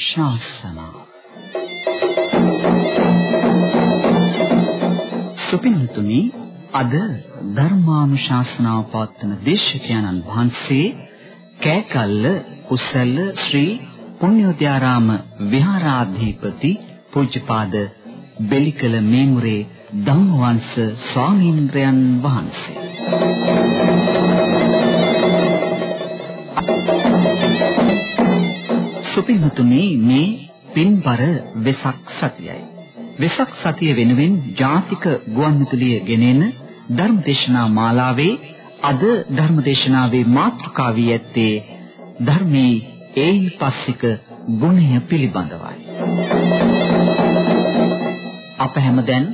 ධර්මානුශාසනා සුපින්තුනි අද ධර්මානුශාසනාව පවත්වන දේශකයන්න් වහන්සේ කෑකල්ල කුසල ශ්‍රී පුණ්‍යෝදයාරාම විහාරාධිපති පූජ්‍යපාද බෙලිකල මේමුරේ ධම්මවංශ ස්වාමීන්ද්‍රයන් වහන්සේ. සුපින්තුනි මේ පින්බර වෙසක් සතියයි වෙසක් සතිය වෙනුවෙන් ජාතික ගුවන්විදුලිය ගෙනෙන ධර්මදේශනා මාලාවේ අද ධර්මදේශනාවේ මාතෘකාව වී ඇත්තේ ධර්මයේ ඒහිපස්සික ගුණය පිළිබඳවයි. අප හැමදෙන්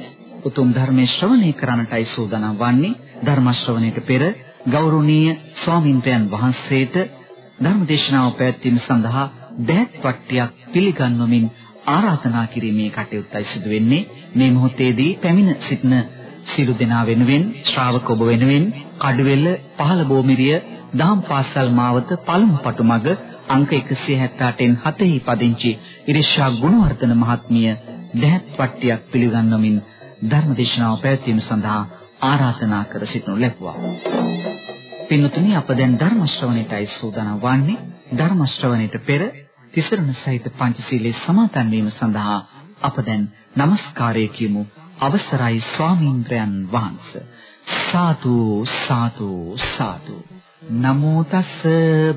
උතුම් ධර්මයේ ශ්‍රවණය කරන්නටයි සූදානම් වන්නේ ධර්ම ශ්‍රවණයට පෙර ගෞරවනීය ස්වාමින්වයන් වහන්සේට ධර්මදේශනාව පැවැත්වීම සඳහා දෑත් වට්ටියක් පිළිගන්වමින් ආරාධනා කිරීමේ කටයුත්තයි සිදු වෙන්නේ මේ මොහොතේදී පැමිණ සිටින සියලු දෙනා වෙනුවෙන් ශ්‍රාවක ඔබ වෙනුවෙන් කඩුවෙල පහළ බෝමිරිය දහම් පාසල් මාවත පළමු පටු මග අංක 178න් 7හි පදිංචි ඉරිෂා ගුණවර්ධන මහත්මිය දැහත් පට්ටියක් පිළිගන්වමින් ධර්මදේශනාව පැවැත්වීම සඳහා ආරාධනා කර සිටිනු ලැබුවා. පින්තුනි අප දැන් ධර්ම ශ්‍රවණයටයි සූදානම් වන්නේ ධර්ම ශ්‍රවණයට පෙර තිසරණ සහිත පංචශීලයේ සමාදන් වීම සඳහා අප දැන් নমස්කාරය කියමු. අවසරයි ස්වාමීන්ද්‍රයන් වහන්සේ. සාදු සාදු සාදු. නමෝ තස්ස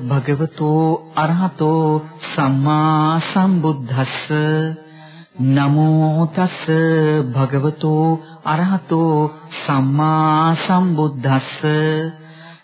භගවතෝ අරහතෝ සම්මා සම්බුද්දස්ස. නමෝ තස්ස භගවතෝ අරහතෝ සම්මා සම්බුද්දස්ස.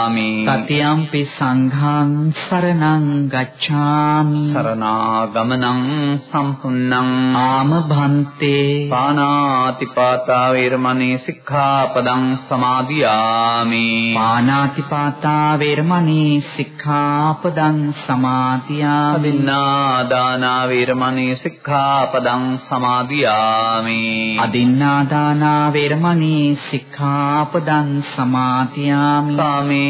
තතියම්පි සංඝං සරණං ගච්ඡාමි। සරණාගමනං සම්පුන්නං। ආම භන්තේ පානාති පාතා වේරමණී සික්ඛාපදං සමාදියාමි। පානාති පාතා වේරමණී සික්ඛාපදං සමාදියාමි। අදින්නා දාන වේරමණී සික්ඛාපදං සමාදියාමි। අදින්නා දාන වේරමණී සික්ඛාපදං සමාදියාමි। සාමේ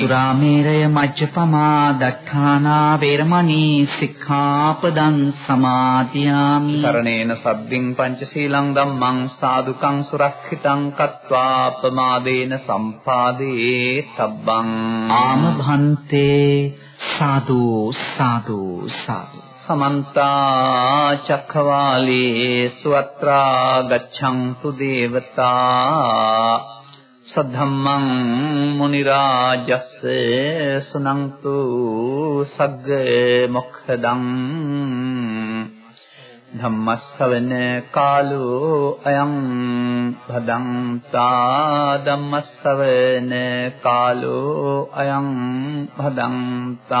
සුරාමේරය මජ්ජපමා දත්තානා වේරමණී සික්ඛාපදං සමාදියාමි. සරණේන සබ්බින් පංචශීලං ධම්මං සාදුකං සුරක්ෂිතං කତ୍වා අපමාදේන සම්පාදේ තබ්බං. ආම භන්තේ සාදු සාදු සාදු. සමන්ත චක්ඛවාලේසු අත්‍රා ගච්ඡන්තු දේවතා සද්ධම්මං මුනි රාජස්ස සුනන්තු සග්ග මොක්ඛදං ධම්මස්සවන කාලෝ අයං භදංතා ධම්මස්සවන කාලෝ අයං භදංතා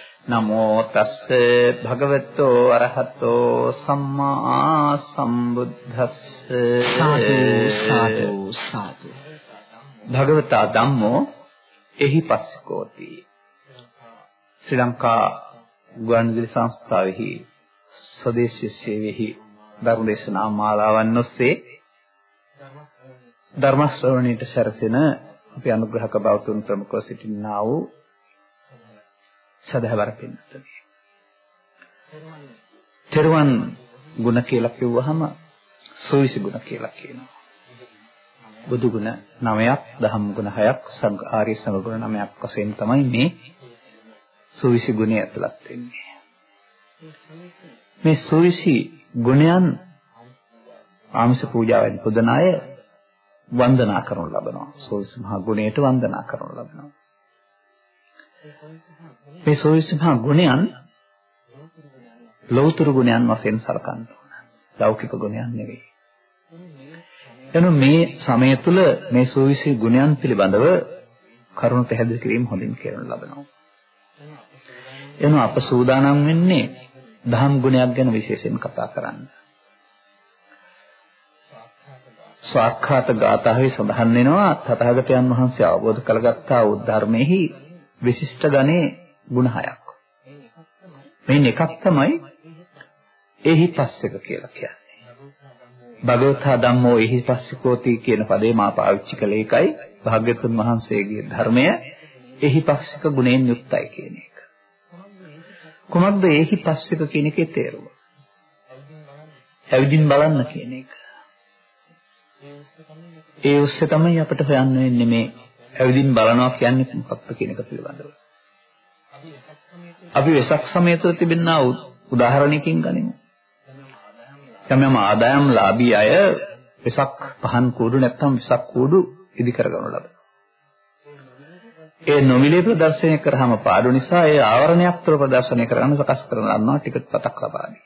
නමෝ තස්ස භගවතෝ අරහතෝ සම්මා සම්බුද්දස්ස. සාදු සාදු සාදු. භගවතා ධම්මෝ එහි පස්සකෝති ශ්‍රී ලංකා ගුවන්විදුලි සංස්ථාවෙහි ස්වදේශීය සේවයෙහි ධර්මදේශනා මාලාවන් ඔස්සේ ධර්ම ශ්‍රවණයට සැරසෙන අපි අනුග්‍රහක බෞතුන් ප්‍රමුඛව සිටිනා වූ සදහවර පින්නතුනි. තෙරුවන් ගුණ කියලා කිව්වහම සෝවිසි ගුණ කියලා කියනවා. බුදු ගුණ 9ක්, දහම් ගුණ 6ක්, සංඝ ආර්ය සංඝ ගුණ 9ක් වශයෙන් තමයි මේ සෝවිසි ගුණය ඇතුළත් වෙන්නේ. මේ සෝවිසි ගුණයන් ආමිෂ පූජාවෙන් පුදන අය වන්දනා කරනු ලබනවා. සෝවිසි මහා ගුණයට වන්දනා කරනු ලබනවා. මේ සෝවිසමහා ගුණයන් ලෞතර ගුණයන් වශයෙන් සලකන්න ඕන. ලෞකික ගුණයන් නෙවෙයි. එනු මේ සමය තුල මේ සෝවිසි ගුණයන් පිළිබඳව කරුණු පැහැදිලි කිරීම හොඳින් කරනු ලබනවා. එනු අප සූදානම් වෙන්නේ දහම් ගුණයක් ගැන විශේෂයෙන් කතා කරන්න. ස්වාක්ඛාත ගාථාවේ සඳහන් වෙනවා තථාගතයන් වහන්සේ අවබෝධ කරගත්තා වූ ධර්මෙහි විශිෂ්ට ගණේ ಗುಣ හයක්. මේන් එකක් තමයි එහි පස්සක කියලා කියන්නේ. භගවතා ධම්මෝ එහි පස්සිකෝති කියන පදේ මා පාවිච්චි කළේ ඒකයි භාග්‍යතුන් වහන්සේගේ ධර්මය එහි පස්සික ගුණයෙන් යුක්තයි කියන එක. කොහොමද එහි පස්සික කියන එකේ තේරුම? ඇවිදින් බලන්න කියන එක. ඒ ඔස්සේ තමයි අපිට හොයන්න වෙන්නේ මේ ඇවිදින් බලනවා කියන්නේ මොකක්ද කියන එක පිළිබඳව. අපි වෙසක් සමය තුළ තිබෙනා උදාහරණයකින් ගනිමු. යම් ආදායම් ලාභී අය වෙසක් පහන් කූඩු නැත්නම් වෙසක් කූඩු ඉදි කරගනු ලබනවා. ඒ නොමිලේ ප්‍රදර්ශනය කරාම පාඩු නිසා ඒ ආවරණයක් තුළ ප්‍රදර්ශනය කරන්න සකස් කරන ලන්නවා ටිකට් පතක් ලබා දී.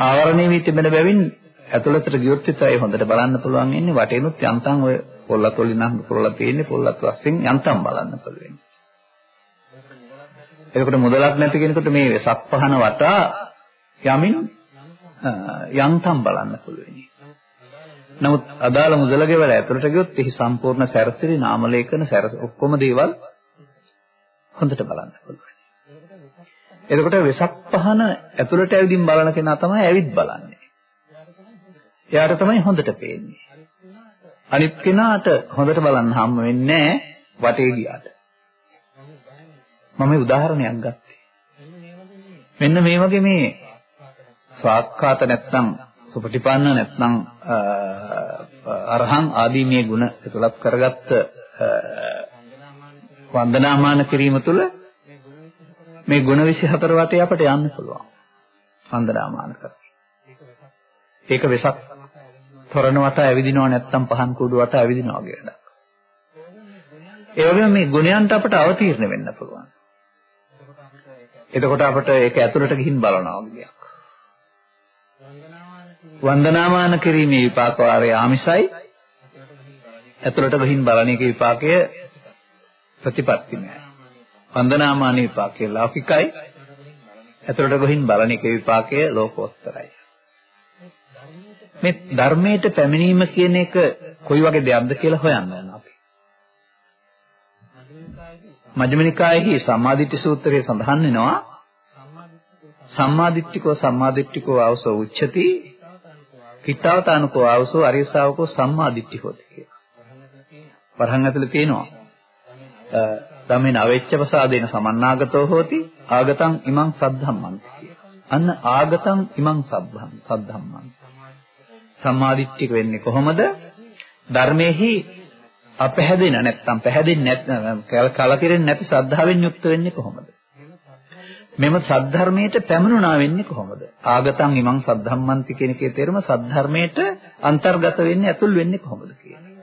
ආවරණය වී තිබෙන බැවින් ඇතුළතට ගියොත් විතරයි හොඳට බලන්න පුළුවන් ඉන්නේ වටේනොත් යන්තම් ඔය පොල්ලත් වලින් නම් පුරලා තියෙන්නේ පොල්ලත් වශයෙන් යන්තම් බලන්න පුළුවන්. එතකොට මුදලක් නැති කෙනෙකුට මේ වෙසක් පහන වටා යමින් යන්තම් බලන්න පුළුවන්. නමුත් අදාළ මුදල ගෙවලා ඇතුළට ගියොත් එහි සම්පූර්ණ සැරසිලි නාම ලේඛන සැරස ඔක්කොම දේවල් හොඳට බලන්න පුළුවන්. එතකොට වෙසක් පහන ඇතුළට ඇවිදින් බලන කෙනා තමයි ඇවිත් බලන්නේ. එයාට තමයි හොඳට පේන්නේ. අනිත් කෙනාට හොඳට බලන්න හම්බ වෙන්නේ වටේ ගියාට. මම උදාහරණයක් ගත්තේ. මෙන්න මේ වගේ මේ ස්වාක්ඛාත නැත්නම් සුපටිපන්න නැත්නම් අරහං ආදී මේ ගුණ තුලක් කරගත්ත වන්දනාමාන කිරීම තුළ මේ ගුණ 24 වටේ අපිට යන්න පුළුවන්. වන්දනාමාන කරලා. ඒක වෙසක් තොරණ වට ඇවිදිනව නැත්නම් පහන් කුඩු වට ඇවිදිනවා වගේ වැඩක්. ඒ වගේම මේ ගුණයන්ට අපට අවතීර්ණ වෙන්න පුළුවන්. එතකොට අපට ඒක ඇතුළට ගිහින් බලනවා වගේක්. වන්දනාමාන කිරීමේ විපාක වාරය ආමිසයි. ඇතුළට ගිහින් බලන එකේ විපාකය ප්‍රතිපත්ති නෑ. වන්දනාමාන විපාකය ලෞකිකයි. ඇතුළට ගිහින් බලන එකේ විපාකය ලෝකෝත්තරයි. මේ ධර්මයට පැමිණීම කියන එක කොයි වගේ දෙයක්ද කියලා හොයන්න යනවා අපි. මජ්ක්‍ධිම නිකායේ සම්මාදිට්ඨි සූත්‍රයේ සඳහන් වෙනවා සම්මාදිට්ඨිකෝ සම්මාදිට්ඨිකෝ ආවසෝ උච්චති කිතාවතානුකෝ ආවසෝ අරියසාවකෝ සම්මාදිට්ඨි හොති කියලා. වරහන් ඇතුලේ තියෙනවා ධම්මේන අවෙච්චපසාදේන සමන්නාගතෝ හෝති ආගතං ඉමං සද්ධම්මන්ති කියලා. අන්න ආගතං ඉමං සද්ධම් සද්ධම්මන්ති. සම්මාදිට්ඨික වෙන්නේ කොහොමද? ධර්මයේහි අපැහැදෙන නැත්නම් පැහැදෙන්නේ නැත්නම් කලකිරෙන්නේ නැති ශ්‍රද්ධාවෙන් යුක්ත වෙන්නේ කොහොමද? මෙම සද්ධර්මයට පැමිණුණා වෙන්නේ කොහොමද? ආගතං ඉමං සද්ධම්මන්ති කියන එකේ තේරුම සද්ධර්මයට අන්තර්ගත වෙන්නේ ඇතුල් වෙන්නේ කොහොමද කියන්නේ.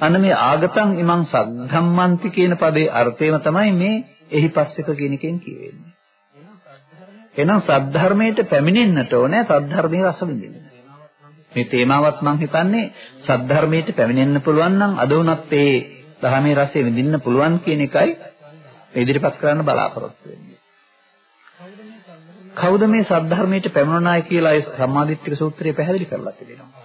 අන්න මේ ආගතං ඉමං සද්ධම්මන්ති කියන පදේ අර්ථයම තමයි මේ එහි පස්සක කියන එකෙන් කියවෙන්නේ. එහෙනම් සද්ධර්මයට පැමිණෙන්නට ඕනේ සද්ධර්මයේ රස විඳින්න. මේ තේමාවත් මම හිතන්නේ සද්ධර්මයට පැමිණෙන්න පුළුවන් නම් අද වුණත් ඒ ධර්මයේ රසය විඳින්න පුළුවන් කියන එකයි ඉදිරිපත් කරන්න බලාපොරොත්තු වෙන්නේ. කවුද මේ සද්ධර්මයට පැමිණුණායි කියලා ඒ සම්මාදිට්ඨික සූත්‍රයේ පැහැදිලි කරලා තිබෙනවා.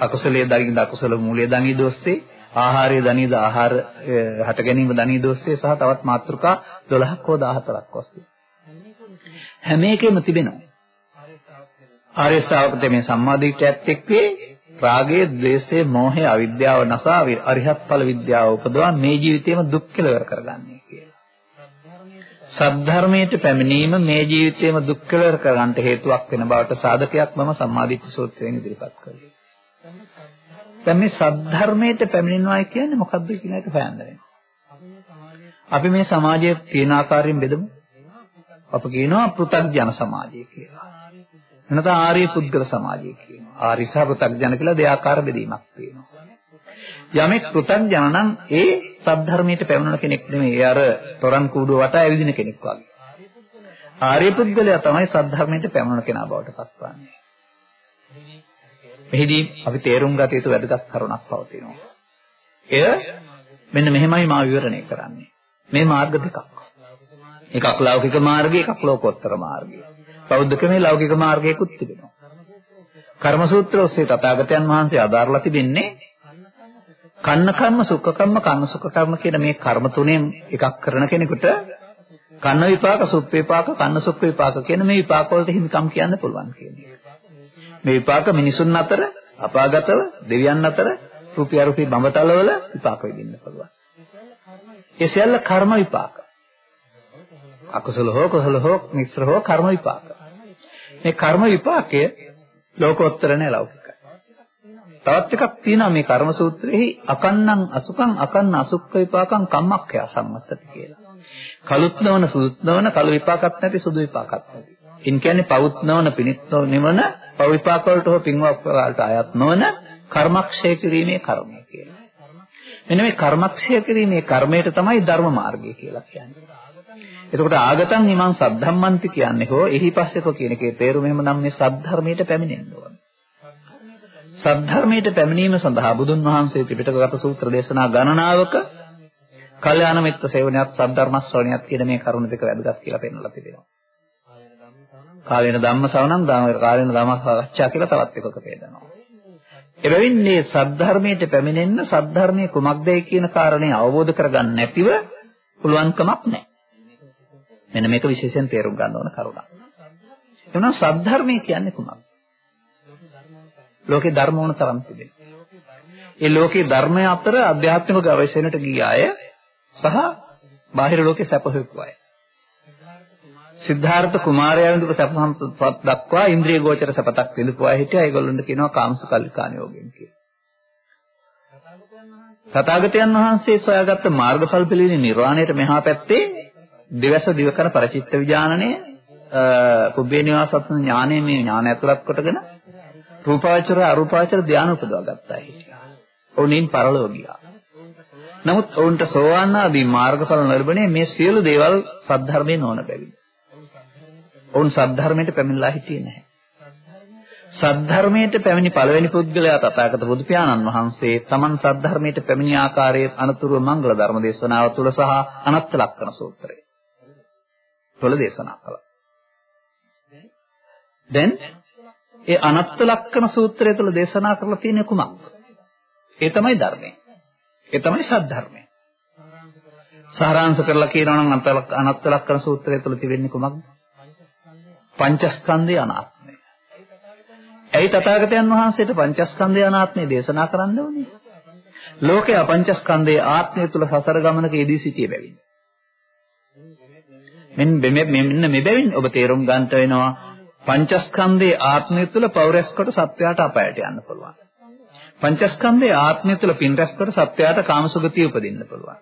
අකුසලයේ දරින්ද අකුසල මූලයේ දනී දොස්සේ ආහාරය දනීද ආහාර හට ගැනීම දනී දොස්සේ සහ තවත් මාත්‍රිකා 12ක් හෝ 14ක් ඔස්සේ හැම එකෙම තිබෙනවා ආර්ය ශ්‍රාවකතේ මේ සම්මාදිට්ඨියත් එක්කේ රාගය, ද්වේෂය, මෝහය, අවිද්‍යාව නසා අරිහත් ඵල විද්‍යාව උපදවා මේ ජීවිතේම දුක් කෙලවර කරගන්නේ කියලා. සද්ධර්මයට පැමිණීම මේ ජීවිතේම දුක් කෙලවර කරගන්නට හේතුවක් වෙන බවට සාධකයක් මම සම්මාදිට්ඨි සූත්‍රයෙන් ඉදිරිපත් කළේ. දැන් මේ සද්ධර්මයට පැමිණෙනවා කියන්නේ මොකද්ද කියන එක හොයන්න අපි මේ සමාජයේ තියෙන ආකාරයෙන් බෙදමු. අප කියනවා පෘථග්ජන සමාජය කියලා. එනත ආර්ය පුද්ගල සමාජය කියනවා. ආර්ය සහ පෘථග්ජන කියලා දෙආකාර බෙදීමක් තියෙනවා. යමෙක් පෘථග්ජන නම් ඒ සද්ධර්මයට පැමිණෙන කෙනෙක් නෙමෙයි. ඒ අර තොරන් කූඩුව වටා ඇවිදින කෙනෙක් වගේ. ආර්ය පුද්ගලයා තමයි සද්ධර්මයට පැමිණෙන කෙනා බවට පත්වන්නේ. මෙහිදී අපි තේරුම් ගත යුතු වැදගත් කරුණක් පවතිනවා. එය මෙන්න මෙහෙමයි මා විවරණය කරන්නේ. මේ මාර්ග දෙකක්. එකක් ලෞකික මාර්ගය, එකක් ලෝකෝත්තර මාර්ගය. බෞද්ධකමේ ලෞකික මාර්ගයකුත් තිබෙනවා. කර්ම සූත්‍ර ඔස්සේ තථාගතයන් වහන්සේ අදාරලා තිබෙන්නේ කන්න කර්ම සුඛ කර්ම කන්න සුඛ කර්ම කියන මේ කර්ම තුනෙන් එකක් කරන කෙනෙකුට කන්න විපාක සුඛ විපාක කන්න සුඛ විපාක කියන මේ විපාක වලට හිමිකම් කියන්න පුළුවන් කියන්නේ. මේ විපාක මිනිසුන් අතර අපාගතව දෙවියන් අතර රූපී අරූපී බඹතලවල විපාක විඳින්න පුළුවන්. ඒ සියල්ල කර්ම විපාක. අකුසල හෝ කුසල හෝ මිශ්‍ර හෝ කර්ම විපාක. මේ කර්ම විපාකය ලෝකෝත්තර නැහැ ලෞකිකයි. තවත් එකක් තියෙනවා මේ කර්ම සූත්‍රයේහි අකන්නං අසුකං අකන්න අසුක්ඛ විපාකං කම්මක්ඛය සම්මත්තති කියලා. කලුත් නොවන සුදුත් නොවන කළු විපාකත් නැති සුදු විපාකත් නැති. ඉන් කියන්නේ පවුත් නොවන පිනිත් නොවන පව විපාක වලට හෝ පින් වලට අයත් නොවන කර්මක්ෂය කිරීමේ කර්මය කියලා. මෙන්න මේ කර්මක්ෂය කිරීමේ කර්මයට තමයි ධර්ම මාර්ගය කියලා කියන්නේ. එතකොට ආගතං හිමං සද්ධම්මන්ති කියන්නේ හෝ එහි පස්සේක කියන එකේ තේරුම එහෙම නම් මේ සද්ධර්මයට පැමිණෙන්න ඕන. සද්ධර්මයට පැමිණීම සඳහා බුදුන් වහන්සේ ත්‍රිපිටකගත සූත්‍ර දේශනා ගණනාවක කල්යාණ මිත්‍ර සේවනයත් සද්ධර්ම ශ්‍රවණයත් කියන මේ කරුණු දෙක වැදගත් කියලා පෙන්වලා තිබෙනවා. කාලේන ධම්ම ශ්‍රවණම් කාලේන ධම්ම සාකච්ඡා කියලා තවත් එකක පෙන්නනවා. එබැවින් මේ සද්ධර්මයට පැමිණෙන්න සද්ධර්මයේ කුමක්දයි කියන කාරණේ අවබෝධ කරගන්න නැතිව පුළුවන්කමක් නැහැ. මෙන්න මේක විශේෂයෙන් තේරුම් ගන්න ඕන කරුණක්. එනවා සද්ධර්මය කියන්නේ කුමක්ද? ලෝකේ ධර්ම වුණ තරම් තිබෙනවා. ඒ ලෝකේ ධර්මය අතර අධ්‍යාත්මික ගවේෂණයට ගිය අය සහ බාහිර ලෝකේ සැප හොයපු අය. සිද්ධාර්ථ කුමාරයාගෙන් දුක සැප සම්පත් දක්වා ඉන්ද්‍රිය ගෝචර සැපතක් විඳපු අය හිටියා. ඒගොල්ලොන්ට කියනවා කාමසුකල්ලිකානියෝගයෙන් කියලා. තථාගතයන් වහන්සේ සොයාගත්ත මාර්ගඵල පිළිවෙලින් නිර්වාණයට මෙහා පැත්තේ දෙවස දිවකර පරචිත්ත විඥානණය පුබ්බේ නිවාසත්න ඥානයේ මේ ඥාන ඇතුළත් කොටගෙන රූපාවචර අරූපාවචර ධානය උපදවා ගත්තා හිටියා. ඔවුන්ින් පරලෝ ගියා. නමුත් ඔවුන්ට සෝවාන් ආදී මාර්ගඵල ලැබුණේ මේ සියලු දේවල් සද්ධර්මයේ නොවන බැවින්. ඔවුන් සද්ධර්මයට පැමිණලා හිටියේ නැහැ. සද්ධර්මයට පැමිණි පළවෙනි පුද්ගලයා තථාගත බුදු පියාණන් වහන්සේ තමන් සද්ධර්මයට පැමිණි ආකාරයේ අනතුරු මංගල ධර්ම දේශනාව තුළ සහ අනත්ත ලක්ෂණ සූත්‍රය. තුළ දේශනා කළා. දැන් ඒ අනත්ත ලක්ෂණ සූත්‍රය තුළ දේශනා කරලා තියෙන කුමක්ද? ඒ තමයි ධර්මය. ඒ තමයි සද්ධර්මය. සාරාංශ කරලා කියනවා නම් අනත්ත ලක්ෂණ සූත්‍රය තුළ තිබෙන්නේ කුමක්ද? පංචස්කන්ධය අනාත්මය. ඇයි තථාගතයන් වහන්සේට පංචස්කන්ධය අනාත්මය දේශනා කරන්න ඕනේ? ලෝකයේ පංචස්කන්ධයේ ආත්මය තුල සසර ගමනක යෙදී සිටියේ බැවින්. මෙන්න මෙන්න මෙබැවින් ඔබ තේරුම් ගන්නට වෙනවා පංචස්කන්ධයේ ආත්මය තුළ පෞරස් කොට සත්‍යයට අපායට යන්න පුළුවන්. පංචස්කන්ධයේ ආත්මය තුළ පින් රැස් කොට සත්‍යයට කාමසුගතිය උපදින්න පුළුවන්.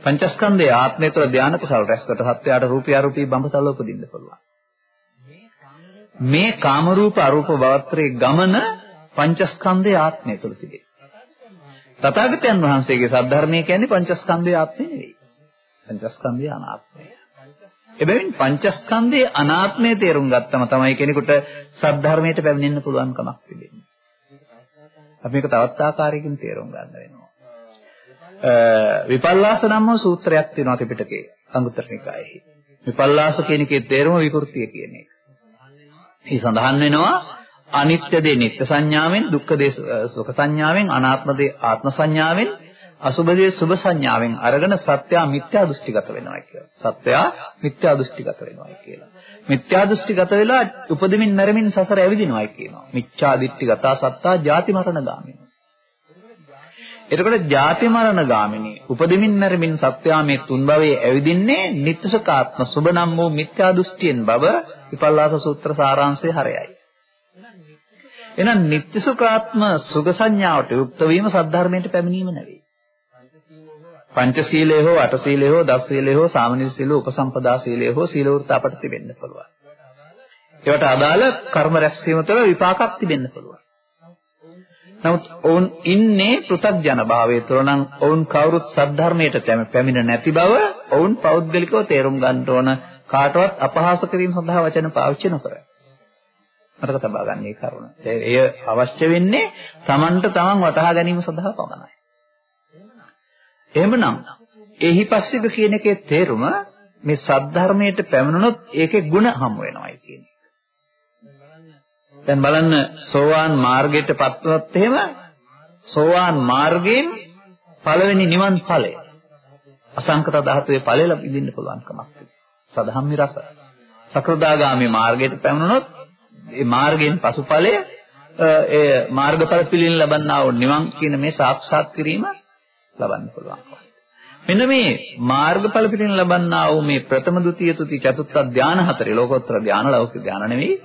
පංචස්කන්ධයේ ආත්මය තුළ ධානය කුසල රැස්කට සත්‍යයට රූපය අරූපී බඹතල උපදින්න පුළුවන්. මේ කාම රූප අරූප භවත්‍රයේ ගමන පංචස්කන්ධයේ ආත්මය තුළ තිබේ. තථාගතයන් වහන්සේගේ සද්ධර්මය කියන්නේ පංචස්කන්ධයේ ආත්මය නෙවෙයි. පංචස්කන්ධයේ අනාත්මය. එබැවින් පංචස්කන්ධයේ අනාත්මය තේරුම් ගත්තම තමයි කෙනෙකුට සද්ධර්මයට පැමිණෙන්න පුළුවන් කමක් තිබෙන්නේ. අපි මේක තවත් ආකාරයකින් තේරුම් ගන්න වෙනවා. විපල්ලාස නම් සූත්‍රයක් තියෙනවා ත්‍රිපිටකයේ අංගුත්තර නිකායේ. විපල්ලාස කියන එකේ තේරුම විකෘතිය කියන එක. මේ සඳහන් වෙනවා අනිත්‍ය දේ නිත්‍ය සංඥාවෙන්, දුක්ඛ දේ සුඛ සංඥාවෙන්, අනාත්ම දේ ආත්ම සංඥාවෙන්, අසුභ දේ සුභ සංඥාවෙන් අරගෙන සත්‍යය මිත්‍යා දෘෂ්ටිගත වෙනවා කියලා. සත්‍යය මිත්‍යා දෘෂ්ටිගත වෙනවා කියලා. මිත්‍යා දෘෂ්ටිගත වෙලා උපදෙමින් මැරෙමින් සසර ඇවිදිනවායි කියනවා. මිච්ඡා දිට්ඨිගත සත්තා ජාති මරණ ගාමිනී. එතකොට ජාති මරණ ගාමිනී උපදෙමින් මැරෙමින් සත්‍යා මේ තුන් භවයේ ඇවිදින්නේ නිත්‍යසකාත්ම සුබ නම් වූ මිත්‍යා දෘෂ්ටියෙන් බව විපල්ලාස සූත්‍ර සාරාංශයේ හරයයි. එහෙනම් නිත්‍යසුඛාත්ම සුඛ සංඥාවට යුක්ත වීම සද්ධර්මයට පැමිණීම නෙවෙයි. පංචශීලයේ හෝ අටශීලයේ හෝ දසශීලයේ හෝ සාමනීය සීල උපසම්පදා සීලයේ හෝ සීල වෘත්ත අපට තිබෙන්න පුළුවන්. ඒවට අදාළ කර්ම රැස්වීම තුළ විපාකක් තිබෙන්න පුළුවන්. නමුත් ඔවුන් ඉන්නේ පෘථග්ජන භාවයේ තුළ නම් ඔවුන් කවුරුත් සද්ධර්මයට පැමිණ නැති බව ඔවුන් පෞද්ගලිකව තේරුම් ගන්න ඕන කාටවත් අපහාස කිරීම සඳහා වචන පාවිච්චි නොකර. මතක තබා ගන්න මේ කරුණ. එය අවශ්‍ය වෙන්නේ Tamanට Taman වටහා ගැනීම සඳහා පමණයි. එහෙමනම් එහි පස්සේක කියන එකේ තේරුම මේ සද්ධර්මයට පැමිණුණොත් ඒකේ ಗುಣ හමු වෙනවයි කියන එක. දැන් බලන්න සෝවාන් මාර්ගයට පත්වනොත් එහෙම සෝවාන් මාර්ගයෙන් පළවෙනි නිවන් ඵලය අසංකත ධාතුවේ ඵලය ලබින්න පුළුවන් කමක් තිබෙනවා. සදහම්මි රස. සකෘදාගාමි මාර්ගයට පැමිණුණොත් ඒ මාර්ගයෙන් පසු ඵලය ඒ මාර්ගඵල පිළින් ලබන්නා වූ නිවන් කියන මේ සාක්ෂාත් කිරීම ලබන්න පුළුවන්. මෙන්න මේ මාර්ගඵල පිටින් ලබන්නා වූ මේ ප්‍රථම ဒုတိ ය තුති චතුත්ථ ධාන හතරේ ලෝකෝත්තර ධාන ලෞකික ධාන නෙවෙයි.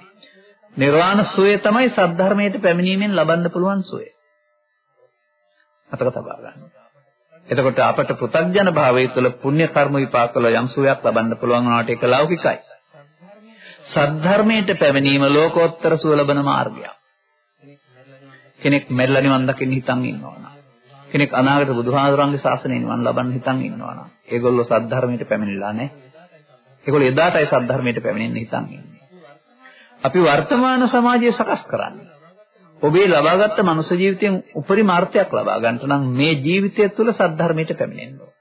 නිර්වාණ සෝය තමයි සද්ධර්මයට පැමිණීමෙන් ලබන්න පුළුවන් සෝය. අතක තබා ගන්න. එතකොට අපට පෘථග්ජන භාවයේ තුල පුණ්‍ය කර්ම විපාක වල යම් සෝයක් ලබන්න පුළුවන් වුණාට ඒක ලෞකිකයි. සද්ධර්මයට පැමිණීම ලෝකෝත්තර සුව ලබන මාර්ගයක්. කෙනෙක් මෙල්ල නිවන් දකින්න හිතන් ඉන්නවා කෙනෙක් අනාගත බුදුහාඳුරන්ගේ ශාසනය නිවන් ලබන්න හිතන් ඉන්නවා නම් ඒගොල්ලෝ සද්ධර්මයට පැමිණිලා නැහැ. ඒගොල්ලෝ එදාටයි සද්ධර්මයට පැමිණෙන්න හිතන් ඉන්නේ. අපි වර්තමාන සමාජය සකස් කරන්නේ. ඔබේ ලබාගත් මනුෂ්‍ය ජීවිතයෙන් උපරිම අර්ථයක් ලබා ගන්නට නම් මේ ජීවිතය තුළ සද්ධර්මයට පැමිණෙන්න ඕන.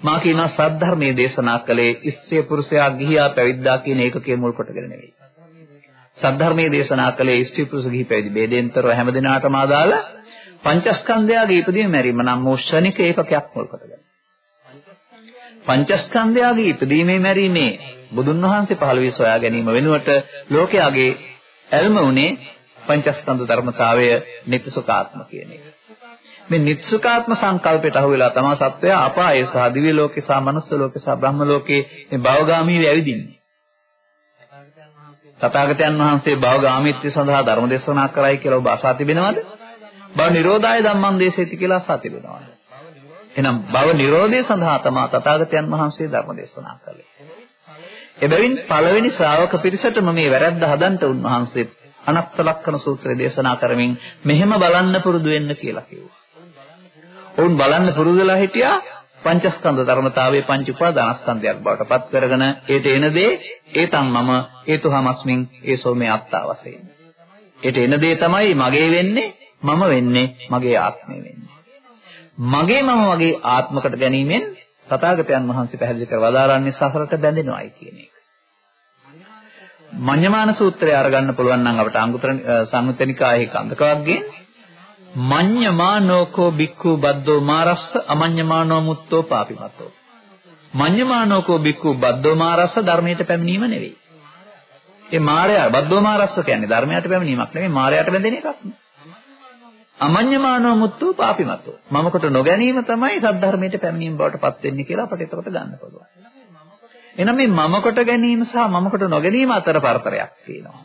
මා කියනවා සද්ධර්මයේ දේශනා කළේ ස්ත්‍රී පුරුෂයා ගිහියා පැවිද්දා කියන ඒකකයේ මුල් කොටගෙන නෙවෙයි. සද්ධර්මයේ දේශනා කළේ ස්ත්‍රී පුරුෂ ගිහි පැවිදි ભેදෙන්තරව හැම දිනාටම අදාළ පංචස්කන්ධයාගේ ඉපදීම මැරීම නම් වූ ෂණික ඒකකයක් මුල් කොටගෙන. පංචස්කන්ධයාගේ ඉපදීමේ මැරීමේ බුදුන් වහන්සේ පහළ වී සොයා ගැනීම වෙනුවට ලෝකයාගේ ඇල්ම උනේ පංචස්කන්ධ ධර්මතාවය නිත්‍යසුඛාත්ම කියන එක. මේ නිත්‍යසුඛාත්ම සංකල්පයට අහු වෙලා තමයි සත්වය අපායේ සහ දිව්‍ය ලෝකේ සහ මනුස්ස ලෝකේ සහ බ්‍රහ්ම ලෝකේ මේ භවගාමීව ඇවිදින්නේ. තථාගතයන් වහන්සේ භවගාමීත්වය සඳහා ධර්ම දේශනා කරයි කියලා ඔබ අසා තිබෙනවද? භව නිරෝධාය ධම්මං දේශේති කියලා අසා තිබෙනවා. එහෙනම් භව නිරෝධය සඳහා තමයි තථාගතයන් වහන්සේ ධර්ම දේශනා කළේ. එබැවින් පළවෙනි ශ්‍රාවක පිරිසටම මේ වැරැද්ද හදන්න උන්වහන්සේ අනත්ත ලක්ෂණ සූත්‍රය දේශනා කරමින් මෙහෙම බලන්න පුරුදු වෙන්න කියලා කිව්වා. ඔවුන් බලන්න පුරුදු වෙලා හිටියා පංචස්කන්ධ ධර්මතාවයේ පංච උපාදානස්කන්ධයක් බවට පත් කරගෙන ඒට එන දේ ඒතම් මම හේතුහමස්මින් ඒසෝ මේ අත්තා වශයෙන්. ඒට එන දේ තමයි මගේ වෙන්නේ මම වෙන්නේ මගේ ආත්මය වෙන්නේ. මගේ මම මගේ ආත්මකට ගැනීමෙන් තථාගතයන් වහන්සේ පැහැදිලි කර වදාරන්නේ සසරට බැඳෙනවයි කියන එක. මඤ්ඤමාන සූත්‍රය අරගන්න පුළුවන් නම් අපට අංගුතර සංයුතනිකායේ කන්දක වර්ගයෙන් මඤ්ඤමානෝකෝ බික්ඛු බද්දෝ මාරස්ස අමඤ්ඤමානෝ මුත්තෝ පාපිමතෝ. මඤ්ඤමානෝකෝ බික්ඛු බද්දෝ මාරස්ස ධර්මයට පැමිණීම නෙවෙයි. ඒ මායя බද්දෝ මාරස්ස කියන්නේ ධර්මයට පැමිණීමක් නෙවෙයි මායයට බැඳෙන එකක් නෙවෙයි. අමඤ්ඤමානෝ මුත්තු පාපිමතෝ. මම කොට නොගැනීම තමයි සද්ධර්මයට පැමිණීම බවට පත් වෙන්නේ කියලා අපිට එතකොට ගන්න පුළුවන්. එහෙනම් මේ මම කොට ගැනීම සහ මම කොට නොගැනීම අතර පරතරයක් තියෙනවා.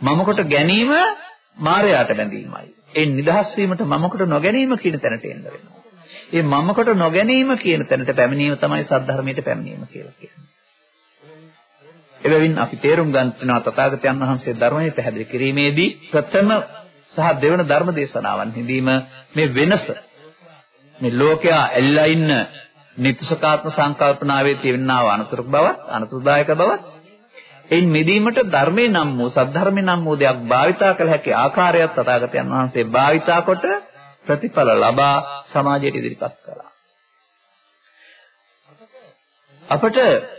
මම කොට ගැනීම මායයට බැඳීමයි. ඒ නිදහස් වීමට මම කොට නොගැනීම කියන තැනට එන්න වෙනවා. ඒ මම කොට නොගැනීම කියන තැනට පැමිණීම තමයි සද්ධර්මයට පැමිණීම කියලා කියන්නේ. එබැවින් අපි තේරුම් ගන්නවා තථාගතයන් වහන්සේ ධර්මයේ පැහැදිලි කිරීමේදී ප්‍රථම සහ දෙවන ධර්ම දේශනාවන් හිඳීම මේ වෙනස මේ ලෝකයා ඇලිලා ඉන්න නිත්‍යසකාත්ම සංකල්පනාවේ තියෙනා වූ අනතුරු බවත් අනතුරුදායක බවත් එයින් මිදීමට ධර්මේ නම් වූ සද්ධර්මේ නම් වූ දෙයක් භාවිතා කළ හැකි ආකාරයක් තථාගතයන් වහන්සේ භාවිතා කොට ප්‍රතිඵල ලබා සමාජයට ඉදිරිපත් කළා. අපට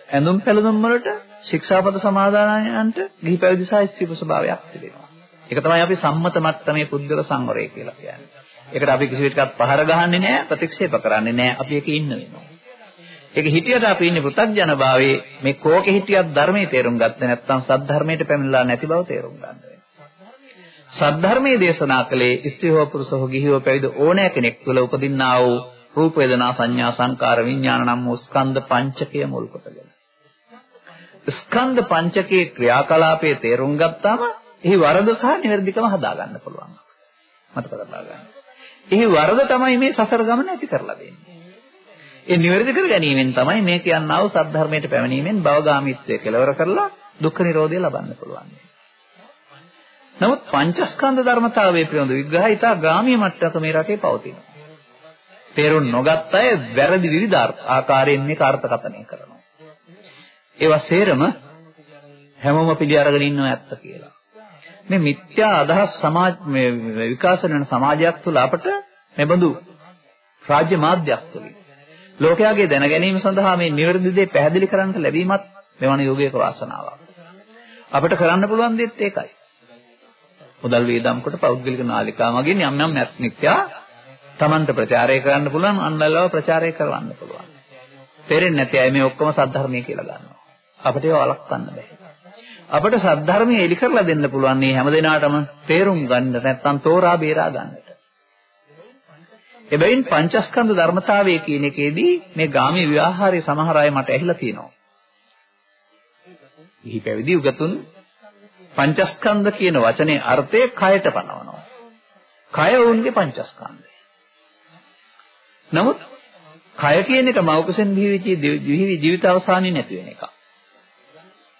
ඇඳුම් පැළඳුම් වලට ශික්ෂාපද සමාදානයන්ට ගිහි පැවිදි සහ ස්ත්‍රී ස්වභාවයක් තිබෙනවා. ඒක තමයි අපි සම්මත මට්ටමේ පුද්ගල සංවරය කියලා කියන්නේ. ඒකට අපි කිසි විටකත් පහර ගහන්නේ නැහැ, ප්‍රතික්ෂේප කරන්නේ නැහැ. අපි ඒකේ ඉන්න වෙනවා. ඒක හිටියට අපි ඉන්නේ පෘථග්ජන භාවයේ මේ කෝකේ හිටියත් ධර්මයේ තේරුම් ගත්තේ නැත්නම් සද්ධර්මයට පැමිණලා නැති බව තේරුම් ගන්න වෙනවා. සද්ධර්මයේ දේශනා කළේ ස්ත්‍රී හෝ පුරුෂ හෝ ගිහි හෝ පැවිදි ඕනෑ කෙනෙක් තුළ උපදින්නා වූ රූප වේදනා සංඥා සංකාර විඥාන නම් වූ ස්කන්ධ පංචකය මුල් කොටගෙන. ස්කන්ධ පංචකයේ ක්‍රියාකලාපයේ තේරුම් ගත්තාම එහි වරද සහ නිවැරදිකම හදා ගන්න පුළුවන්. මතක තබා ගන්න. එහි වරද තමයි මේ සසර ගමන ඇති කරලා දෙන්නේ. ඒ නිවැරදි කර ගැනීමෙන් තමයි මේ කියන්නා වූ සද්ධර්මයට පැමිණීමෙන් භවගාමීත්වය කෙලවර කරලා දුක්ඛ නිරෝධය ලබන්න පුළුවන්. නමුත් පංචස්කන්ධ ධර්මතාවයේ පිළිබඳ විග්‍රහය ඉතා ගාමීය මට්ටමක මේ රටේ පවතිනවා. තේරුම් නොගත් අය වැරදි විවිධ ආකාරයෙන් මේක අර්ථකථනය කරනවා. ඒවා සේරම හැමෝම පිළි අරගෙන ඉන්නව ඇත්ත කියලා. මේ මිත්‍යා අදහස් සමාජ මේ විකාශන වෙන සමාජයක් තුළ අපට මෙබඳු රාජ්‍ය මාධ්‍යයක් තුළින් ලෝකයාගේ දැන ගැනීම සඳහා මේ නිවැරදි දේ පැහැදිලි කරන්නට ලැබීමත් මෙවන යෝගයක වාසනාවක්. අපිට කරන්න පුළුවන් දෙත් ඒකයි. මුදල් වේදම් කොට පෞද්ගලික නාලිකා මගින් යම් යම් මිත්‍යා Tamanට ප්‍රචාරය කරන්න පුළුවන් අන්නලව ප්‍රචාරය කරවන්න පුළුවන්. තේරෙන්නේ නැති අය මේ ඔක්කොම සද්ධර්මයේ කියලා ගන්නවා. අපිට ඒව වළක්වන්න බෑ. අපිට සද්ධර්මයේ එලි කරලා දෙන්න පුළුවන් මේ හැමදෙනාටම තේරුම් ගන්න නැත්නම් තෝරා බේරා ගන්නට. එබැවින් පංචස්කන්ධ ධර්මතාවය කියන එකේදී මේ ගාමී විවාහාරයේ සමහර අය මට ඇහිලා තියෙනවා. ඉහි පැවිදි උගතුන් පංචස්කන්ධ කියන වචනේ අර්ථය කයට පනවනවා. කය වුන්ගේ පංචස්කන්ධය. නමුත් කය කියන එක මෞකසෙන් දිවිවිචි ජීවිත අවසානයේ නැති වෙන එකක්.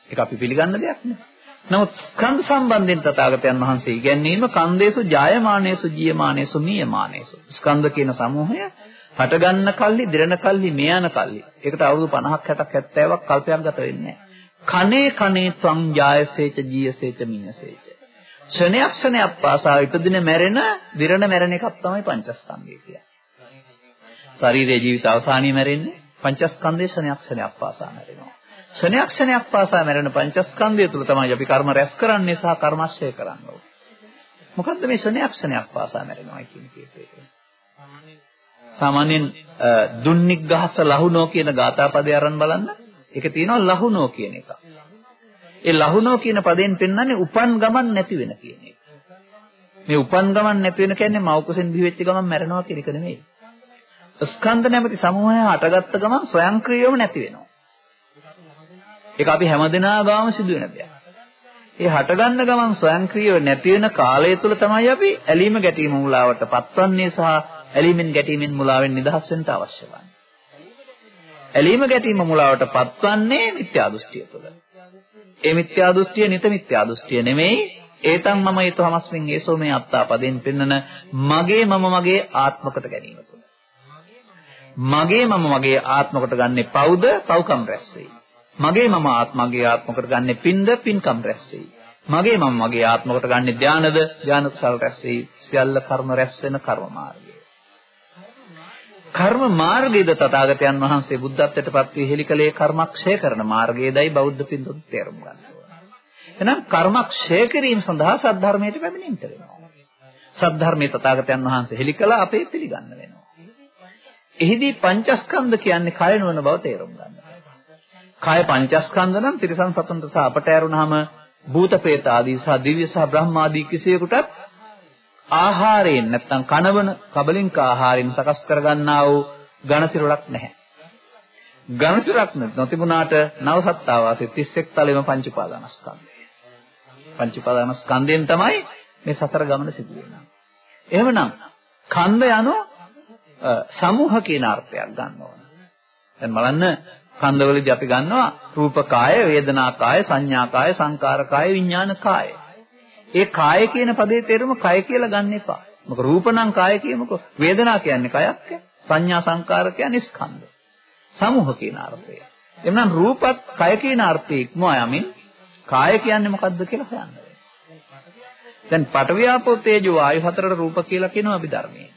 ඒක අපි පිළිගන්න දෙයක් නෙවෙයි. නමුත් ස්කන්ධ සම්බන්ධයෙන් තථාගතයන් වහන්සේ ඉගැන්වීම කන්දේසු ජායමානේසු ජීයමානේසු මීයමානේසු ස්කන්ධ කියන සමූහය හට ගන්න කල්ලි දිරණ කල්ලි මේ යන කල්ලි ඒකට අවුරුදු 50ක් 60ක් 70ක් කල්පයක් ගත වෙන්නේ කනේ කනේ ත්වං ජායසේච ජීයසේච මීයසේච ක්ෂණයක් ක්ෂණයක් පාසා ඉපදින මැරෙන දිරණ මැරෙන එකක් තමයි පංචස්කන්ධය කියන්නේ. ශරීරයේ ජීවිත අවසානයේ මැරෙන්නේ පංචස්කන්ධයේ ක්ෂණයක් ක්ෂණයක් පාසා මැරෙනවා. ක්ෂණයක් ක්ෂණයක් පාසා මැරෙන පංචස්කන්ධය තුල තමයි අපි කර්ම රැස් කරන්නේ සහ කර්මශ්‍රය කරන්නේ. මොකද්ද මේ ක්ෂණයක් ක්ෂණයක් පාසා මැරෙනවා කියන කීපේ? සාමාන්‍යයෙන් දුන්නිග්ගහස ලහුනෝ කියන ගාථා පදේ අරන් බලන්න. ඒක තියෙනවා ලහුනෝ කියන එක. ඒ ලහුනෝ කියන පදයෙන් පෙන්වන්නේ උපන් ගමන් නැති වෙන කියන එක. මේ උපන් ගමන් නැති වෙන කියන්නේ මව් කුසෙන් දිවෙච්ච ගමන් මැරෙනවා කියන එක නෙමෙයි. ස්කන්ධ නැමැති සමූහය හටගත්ත ගමන් ස්වයංක්‍රීයවම නැති වෙනවා. ඒක අපි හැමදෙනා ගාම සිදුවෙන දෙයක්. ඒ හටගන්න ගමන් ස්වයංක්‍රීයව නැති වෙන කාලය තුල තමයි අපි ඇලීම ගැටීම මුලාවට පත්වන්නේ සහ ඇලීමෙන් ගැටීමෙන් මුලාවෙන් නිදහස් වෙන්න අවශ්‍ය වන්නේ. ඇලීම ගැටීම මුලාවට පත්වන්නේ මිත්‍යා දෘෂ්ටිය තුළ. ඒ මිත්‍යා දෘෂ්ටිය නිත මිත්‍යා දෘෂ්ටිය නෙමෙයි ඒතම් මම ඊට හමස්මින් ඒසෝ මේ අත්තා පදෙන් පෙන්නන මගේ මම මගේ ආත්මකට ගැනීම තුළ. මගේ මම මගේ ආත්මකට ගන්නේ පවුද පව්කම් රැස් වෙයි. මගේ මම ආත්මගේ ආත්මකට ගන්නෙ පින්ද පින්කම් රැස් වෙයි. මගේ මම මගේ ආත්මකට ගන්නෙ ධානද ධාන කුසල රැස් වෙයි. සියල්ල කර්ම රැස් වෙන කර්ම මාර්ගය. කර්ම මාර්ගයේද තථාගතයන් වහන්සේ බුද්ධත්වයට පත් වී හෙලිකලේ කර්මක්ෂය කරන මාර්ගයේදයි බෞද්ධ පින්දුත් තේරුම් ගන්න ඕන. එහෙනම් කර්මක්ෂය කිරීම සඳහා සද්ධර්මයට පැමිණෙන්න වෙනවා. සද්ධර්මයේ තථාගතයන් වහන්සේ හෙලිකලා අපේ පිළිගන්න වෙනවා. එහිදී පංචස්කන්ධ කියන්නේ කය නොවන බව තේරුම් ගන්න. කාය පංචස්කන්ධ නම් තිරසන් සතුන්ට සහ අපට ඇරුණාම භූත ප්‍රේත ආදී සහ දිව්‍ය සහ බ්‍රහ්ම ආදී කිසියෙකුටත් ආහාරයෙන් නැත්නම් කනවන කබලින්ක ආහාරයෙන් සකස් කරගන්නා වූ ඝනසිරලක් නැහැ. ඝනසිරක් නොතිබුණාට නවසත්තා වාසේ 31 තලෙම පංච උපාදානස්කන්ධය. පංච උපාදානස්කන්ධයෙන් තමයි මේ සතර ගමන සිදු වෙන්නේ. එහෙමනම් කන්ද යනෝ සමූහ කියන අර්ථයක් ගන්න ඕන. දැන් බලන්න කන්දවලදී අපි ගන්නවා රූපකාය, වේදනාකාය, සංඥාකාය, සංකාරකාය, විඥානකාය. ඒ කාය කියන පදේ තේරුම කය කියලා ගන්න එපා. මොකද රූප නම් කාය කියමුකෝ. වේදනා කියන්නේ කයක්. සංඥා සංකාර කියන්නේ ස්කන්ධ. සමූහ කියන අර්ථය. එම්නම් රූපත් කය කියන අර්ථය ඉක්මවා යමින් කාය කියන්නේ මොකද්ද කියලා හොයන්න දැන් පටවියාපෝ තේජෝ ආයු හතරට රූප කියලා කියනවා අභිධර්මයේ.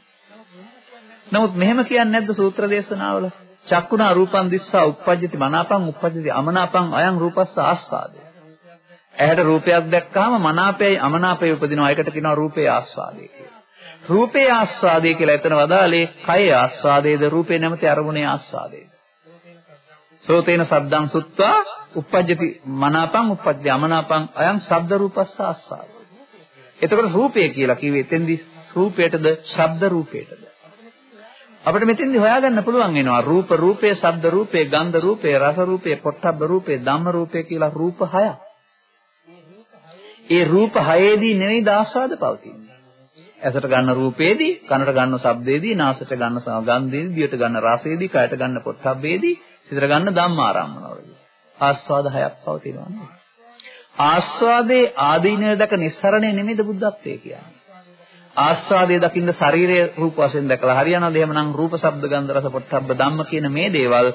නමුත් මෙහෙම කියන්නේ නැද්ද සූත්‍ර දේශනාවල? චක්කුණා රූපං දිස්සා uppajjati මනාපං uppajjati අමනාපං අයං රූපස්ස ආස්වාදය. ඇහැට රූපයක් දැක්කහම මනාපයයි අමනාපයයි උපදිනවා. ඒකට කියනවා රූපේ ආස්වාදය කියලා. රූපේ ආස්වාදය කියලා එතන වදාලේ කය ආස්වාදයේද රූපේ නැමැති අරමුණේ ආස්වාදයේද. සෝතේන සද්දං සුත්වා uppajjati මනාපං uppajjati අමනාපං අයං ශබ්ද රූපස්ස ආස්වාද. එතකොට රූපය කියලා කිව්වේ එතෙන්දි රූපයටද ශබ්ද රූපයටද? අපිට මෙතෙන්දි හොයාගන්න පුළුවන් වෙනවා රූප රූපේ ශබ්ද රූපේ ගන්ධ රූපේ රස රූපේ පොට්ටබ්බ රූපේ ධම්ම රූපේ කියලා රූප හයක්. ඒ රූප හයේදී නෙවෙයි දාස්වාද පවතින්නේ. ඇසට ගන්න රූපේදී, කනට ගන්න ශබ්දේදී, නාසයට ගන්න ගන්ධේදී, දිවට ගන්න රසේදී, කයට ගන්න පොට්ටබ්බේදී, සිතට ගන්න ධම්මාරම්මනවලදී. ආස්වාද හයක් පවතිනවා නේද? ආස්වාදේ ආදීනය දක නිස්සරණය නෙමෙයිද බුද්ධත්වයේ කියන්නේ. ආස්වාදයේ දකින්න ශරීරයේ රූප වශයෙන් දැකලා හරියනවද එහෙමනම් රූප ශබ්ද ගන්ධ රස පොට්ටබ්බ ධම්ම කියන මේ දේවල්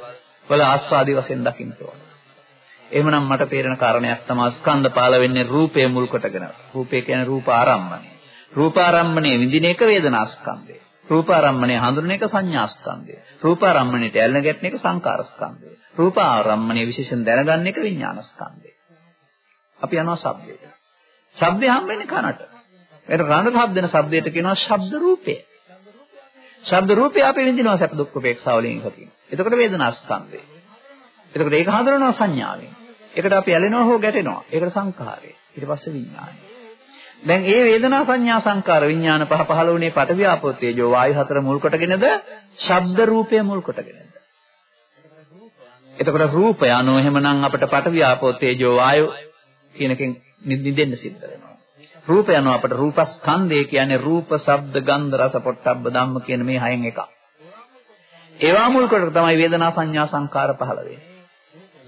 වල ආස්වාදී වශයෙන් දකින්න ඕන. එහෙමනම් මට තේරෙන කාරණයක් තමයි ස්කන්ධ පාල වෙන්නේ රූපය මුල් කොටගෙන. රූපය කියන්නේ රූප ආරම්මණය. රූප ආරම්මණය විඳින එක වේදනා ස්කන්ධය. රූප ආරම්මණය හඳුනන එක සංඥා ස්කන්ධය. රූප ආරම්මණයට ඇලෙන ගැටෙන එක සංකාර ස්කන්ධය. රූප ආරම්මණය විශේෂයෙන් දැනගන්න එක විඥාන ස්කන්ධය. අපි යනවා ශබ්දයට. ශබ්දය හම්බෙන්නේ කනට. ඒක රණ ශබ්දන ශබ්දයට කියනවා ශබ්ද රූපය. ශබ්ද රූපය අපි විඳිනවා සැප දුක් උපේක්ෂා වලින් එකකින්. එතකොට වේදනා ස්කන්ධය. එතකොට ඒක හඳුනනවා සංඥාවෙන්. ඒකට අපි ඇලෙනවා හෝ ගැටෙනවා. ඒකට සංඛාරය. ඊට පස්සේ විඥානය. දැන් ඒ වේදනා සංඥා සංකාර විඥාන පහ පහළ වුණේ පඨවි ආපෝ තේජෝ වායු හතර මුල් කොටගෙනද ශබ්ද රූපය මුල් කොටගෙනද එතකොට රූපය අනෝ එහෙමනම් අපිට පඨවි ආපෝ තේජෝ වායු කියන එකෙන් නිදෙන්න සිද්ධ වෙනවා රූපය අනෝ අපිට රූපස්කන්ධය කියන්නේ රූප ශබ්ද ගන්ධ රස පොට්ටබ්බ ධම්ම කියන මේ හයෙන් එකක් ඒවා මුල් කොට තමයි වේදනා සංඥා සංකාර පහළ වෙන්නේ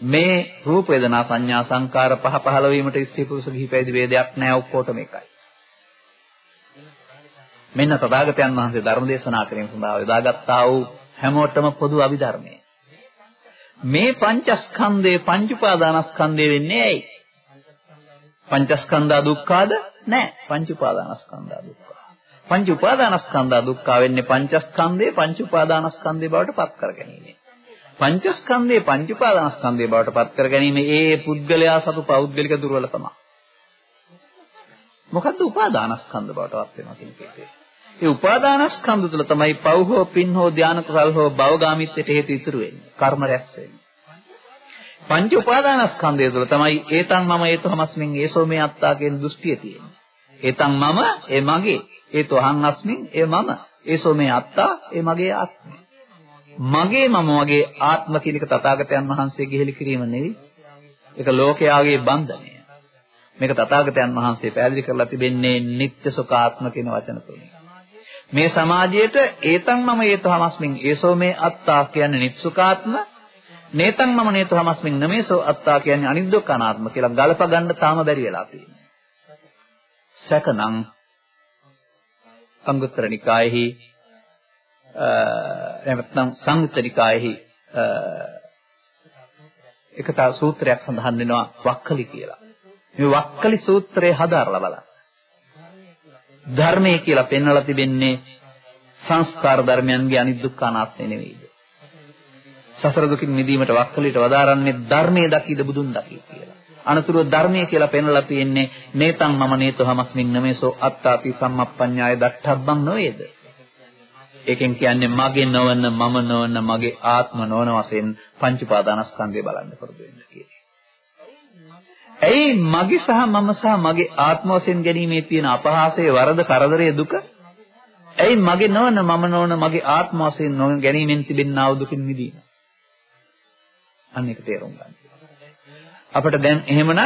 මේ රූප වේදනා සංඥා සංකාර පහ පහළ වීමට ස්ත්‍රී පුරුෂ කිහිපයේදී වේදයක් නැහැ ඔක්කොටම එකයි. මෙන්න තථාගතයන් වහන්සේ ධර්ම දේශනා කිරීම සඳහා යොදාගත්තා වූ හැමෝටම පොදු අභිධර්මය. මේ පංචස්කන්ධේ පංච උපාදානස්කන්ධේ වෙන්නේ ඇයි? පංචස්කන්ධා දුක්ඛාද? නැහැ. පංච උපාදානස්කන්ධා දුක්ඛ. පංච උපාදානස්කන්ධා දුක්ඛ වෙන්නේ පංචස්කන්ධේ පංච උපාදානස්කන්ධේ බවට පත් කර ගැනීම. පංචස්කන්ධයේ පංච උපාදානස්කන්ධය බවට පත් කර ගැනීම ඒ පුද්ගලයා සතු පෞද්ගලික දුර්වලකම. මොකද්ද උපාදානස්කන්ධ බවට පත් වෙනවා කියන එකේ? ඒ උපාදානස්කන්ධ තුළ තමයි පව් හෝ පින් හෝ ධාන කුසල් හෝ භවගාමීත්වයට හේතු ඉතුරු වෙන්නේ. කර්ම රැස් වෙන්නේ. පංච උපාදානස්කන්ධය තුළ තමයි ඒතං මම ඒතොමස්මින් ඒසෝ මේ අත්තා කියන දෘෂ්ටිය තියෙන්නේ. ඒතං මම ඒ මගේ ඒතෝ අහං අස්මින් ඒ මම ඒසෝ මේ අත්තා ඒ මගේ ආත්මය. මගේ මම වගේ ආත්ම කියන එක තථාගතයන් වහන්සේ ගෙහෙලි කිරීම නෙවෙයි. ඒක ලෝකයාගේ බන්ධනය. මේක තථාගතයන් වහන්සේ පැහැදිලි කරලා තිබෙන්නේ නিত্য සුඛාත්ම කියන වචන තුලින්. මේ සමාජයේට ඒතං මම ඒතහමස්මින් ඒසෝ මේ අත්තා කියන්නේ නිත්සුකාත්ම නේතං මම නේතහමස්මින් නමේසෝ අත්තා කියන්නේ අනිද්දොක්ඛනාත්ම කියලා ගලප ගන්න තාම බැරි වෙලා තියෙනවා. සැකනම් අංගුත්තර නිකායෙහි නැත්නම් සංයුත්තනිකායෙහි එක තව සූත්‍රයක් සඳහන් වෙනවා වක්කලි කියලා. මේ වක්කලි සූත්‍රය හදාarලා බලන්න. ධර්මයේ කියලා පෙන්වලා තිබෙන්නේ සංස්කාර ධර්මයන්ගේ අනිදුක්ඛ අනාත්මය නෙවෙයිද? සසර දුකින් මිදීමට වක්කලිට වදාරන්නේ ධර්මයේ දකීද බුදුන් දකී කියලා. අනතුරුව ධර්මයේ කියලා පෙන්වලා තියෙන්නේ නේතං මම නේතෝ හමස්මින් නමේසෝ අත්තාපි සම්මප්පඤ්ඤාය දට්ඨබ්බං නොවේද? ඒකෙන් කියන්නේ මගේ නොවන මම නොවන මගේ ආත්ම නොවන වශයෙන් පංච උපාදානස්කන්ධය බලන්න පුරුදු වෙන්න කියන්නේ. ඇයි මගේ සහ මම සහ මගේ ආත්ම වශයෙන් ගැනීමේ තියෙන අපහාසයේ වරද කරදරයේ දුක? ඇයි මගේ නොවන මම නොවන මගේ ආත්ම වශයෙන් නොවන ගැනීමෙන් තිබෙනා වූ දුකින් මිදීම? අන්න ඒක තේරුම් ගන්න. අපිට දැන් එහෙමනම්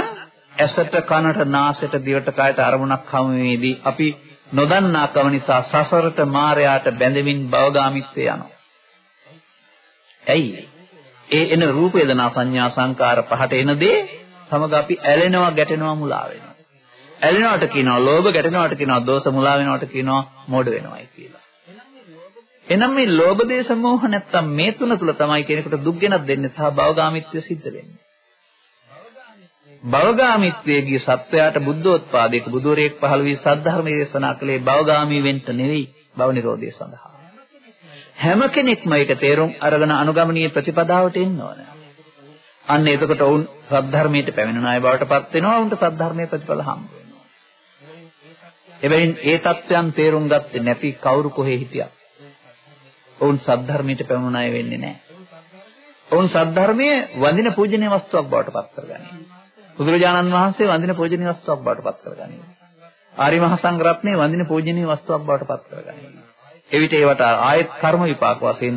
ඇසට කනට නාසයට දිවට කයට අරමුණක් හමු වේදී අපි නොදන්නාකම නිසා සසරට මායයට බැඳෙමින් භවගාමිත්වයේ යනවා. ඇයි? ඒ එන රූප වේදනා සංඥා සංකාර පහට එන දේ සමග අපි ඇලෙනවා ගැටෙනවා මුලා වෙනවා. ඇලෙනවට කියනවා ලෝභ ගැටෙනවට කියනවා දෝෂ මුලා වෙනවට කියනවා මෝඩ වෙනවයි කියලා. එනම් මේ ලෝභ දේශ මොහ නැත්තම් මේ තුන තුල තමයි කෙනෙකුට දුක් ගෙනත් දෙන්නේ සහ භවගාමිත්වය සිද්ධ වෙන්නේ. භවගාමිත්වයේ ගිය සත්වයාට බුද්ධෝත්පාදයක බුදුරෙක් පහළ වී සද්ධර්මයේ දේශනා කළේ භවගාමී වෙන්න නෙවෙයි භව නිරෝධය සඳහා. හැම කෙනෙක්ම ඒක තේරුම් අරගෙන අනුගමනීය ප්‍රතිපදාවට එන්න ඕන. අන්න එතකොට වුන් සද්ධර්මයට පැමිණෙන අය බවට පත් වෙනවා. උන්ට සද්ධර්මයේ ප්‍රතිඵල හම්බ වෙනවා. එබැවින් ඒ தත්වයන් තේරුම් ගත්තේ නැති කවුරු කොහේ හිටියත් ඔවුන් සද්ධර්මයට පැමුණ අය වෙන්නේ නැහැ. ඔවුන් සද්ධර්මයේ වඳින පූජනීය වස්තුවක් බවට පත් කරගන්නේ. බුදුරජාණන් වහන්සේ වඳින පූජනීය වස්තුවක් බවට පත් කරගන්නේ. ආරි මහ සංඝරත්නයේ වඳින පූජනීය වස්තුවක් බවට පත් කරගන්නේ. එවිට ඒවට ආයත් කර්ම විපාක වශයෙන්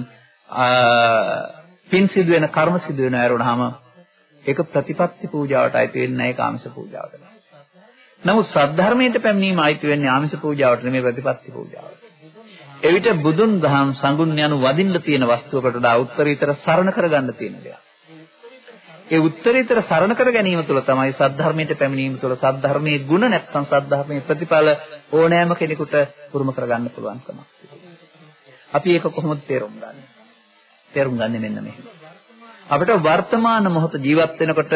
පින් සිදු වෙන කර්ම සිදු වෙන ඇරුණාම ඒක ප්‍රතිපත්ති පූජාවට අයිති වෙන්නේ නැහැ ඒක ආමිෂ පූජාවට. නමුත් සද්ධර්මයට පැමිණීම අයිති වෙන්නේ ආමිෂ පූජාවට නෙමෙයි ප්‍රතිපත්ති පූජාවට. එවිට බුදුන් දහම් සංගුණ යනු වදින්න තියෙන වස්තුවකට වඩා උත්තරීතර සරණ කරගන්න තියෙන දෙයක්. ඒ උත්තරීතර සරණ කර ගැනීම තුළ තමයි සද්ධර්මයට පැමිණීම තුළ සද්ධර්මයේ ගුණ නැත්නම් සද්ධර්මයේ ප්‍රතිඵල ඕනෑම කෙනෙකුට පුරුම කරගන්න පුළුවන්කම. අපි ඒක කොහොමද තේරුම් ගන්නේ? තේරුම් ගන්නේ මෙන්න මෙහෙම. අපිට වර්තමාන මොහොත ජීවත් වෙනකොට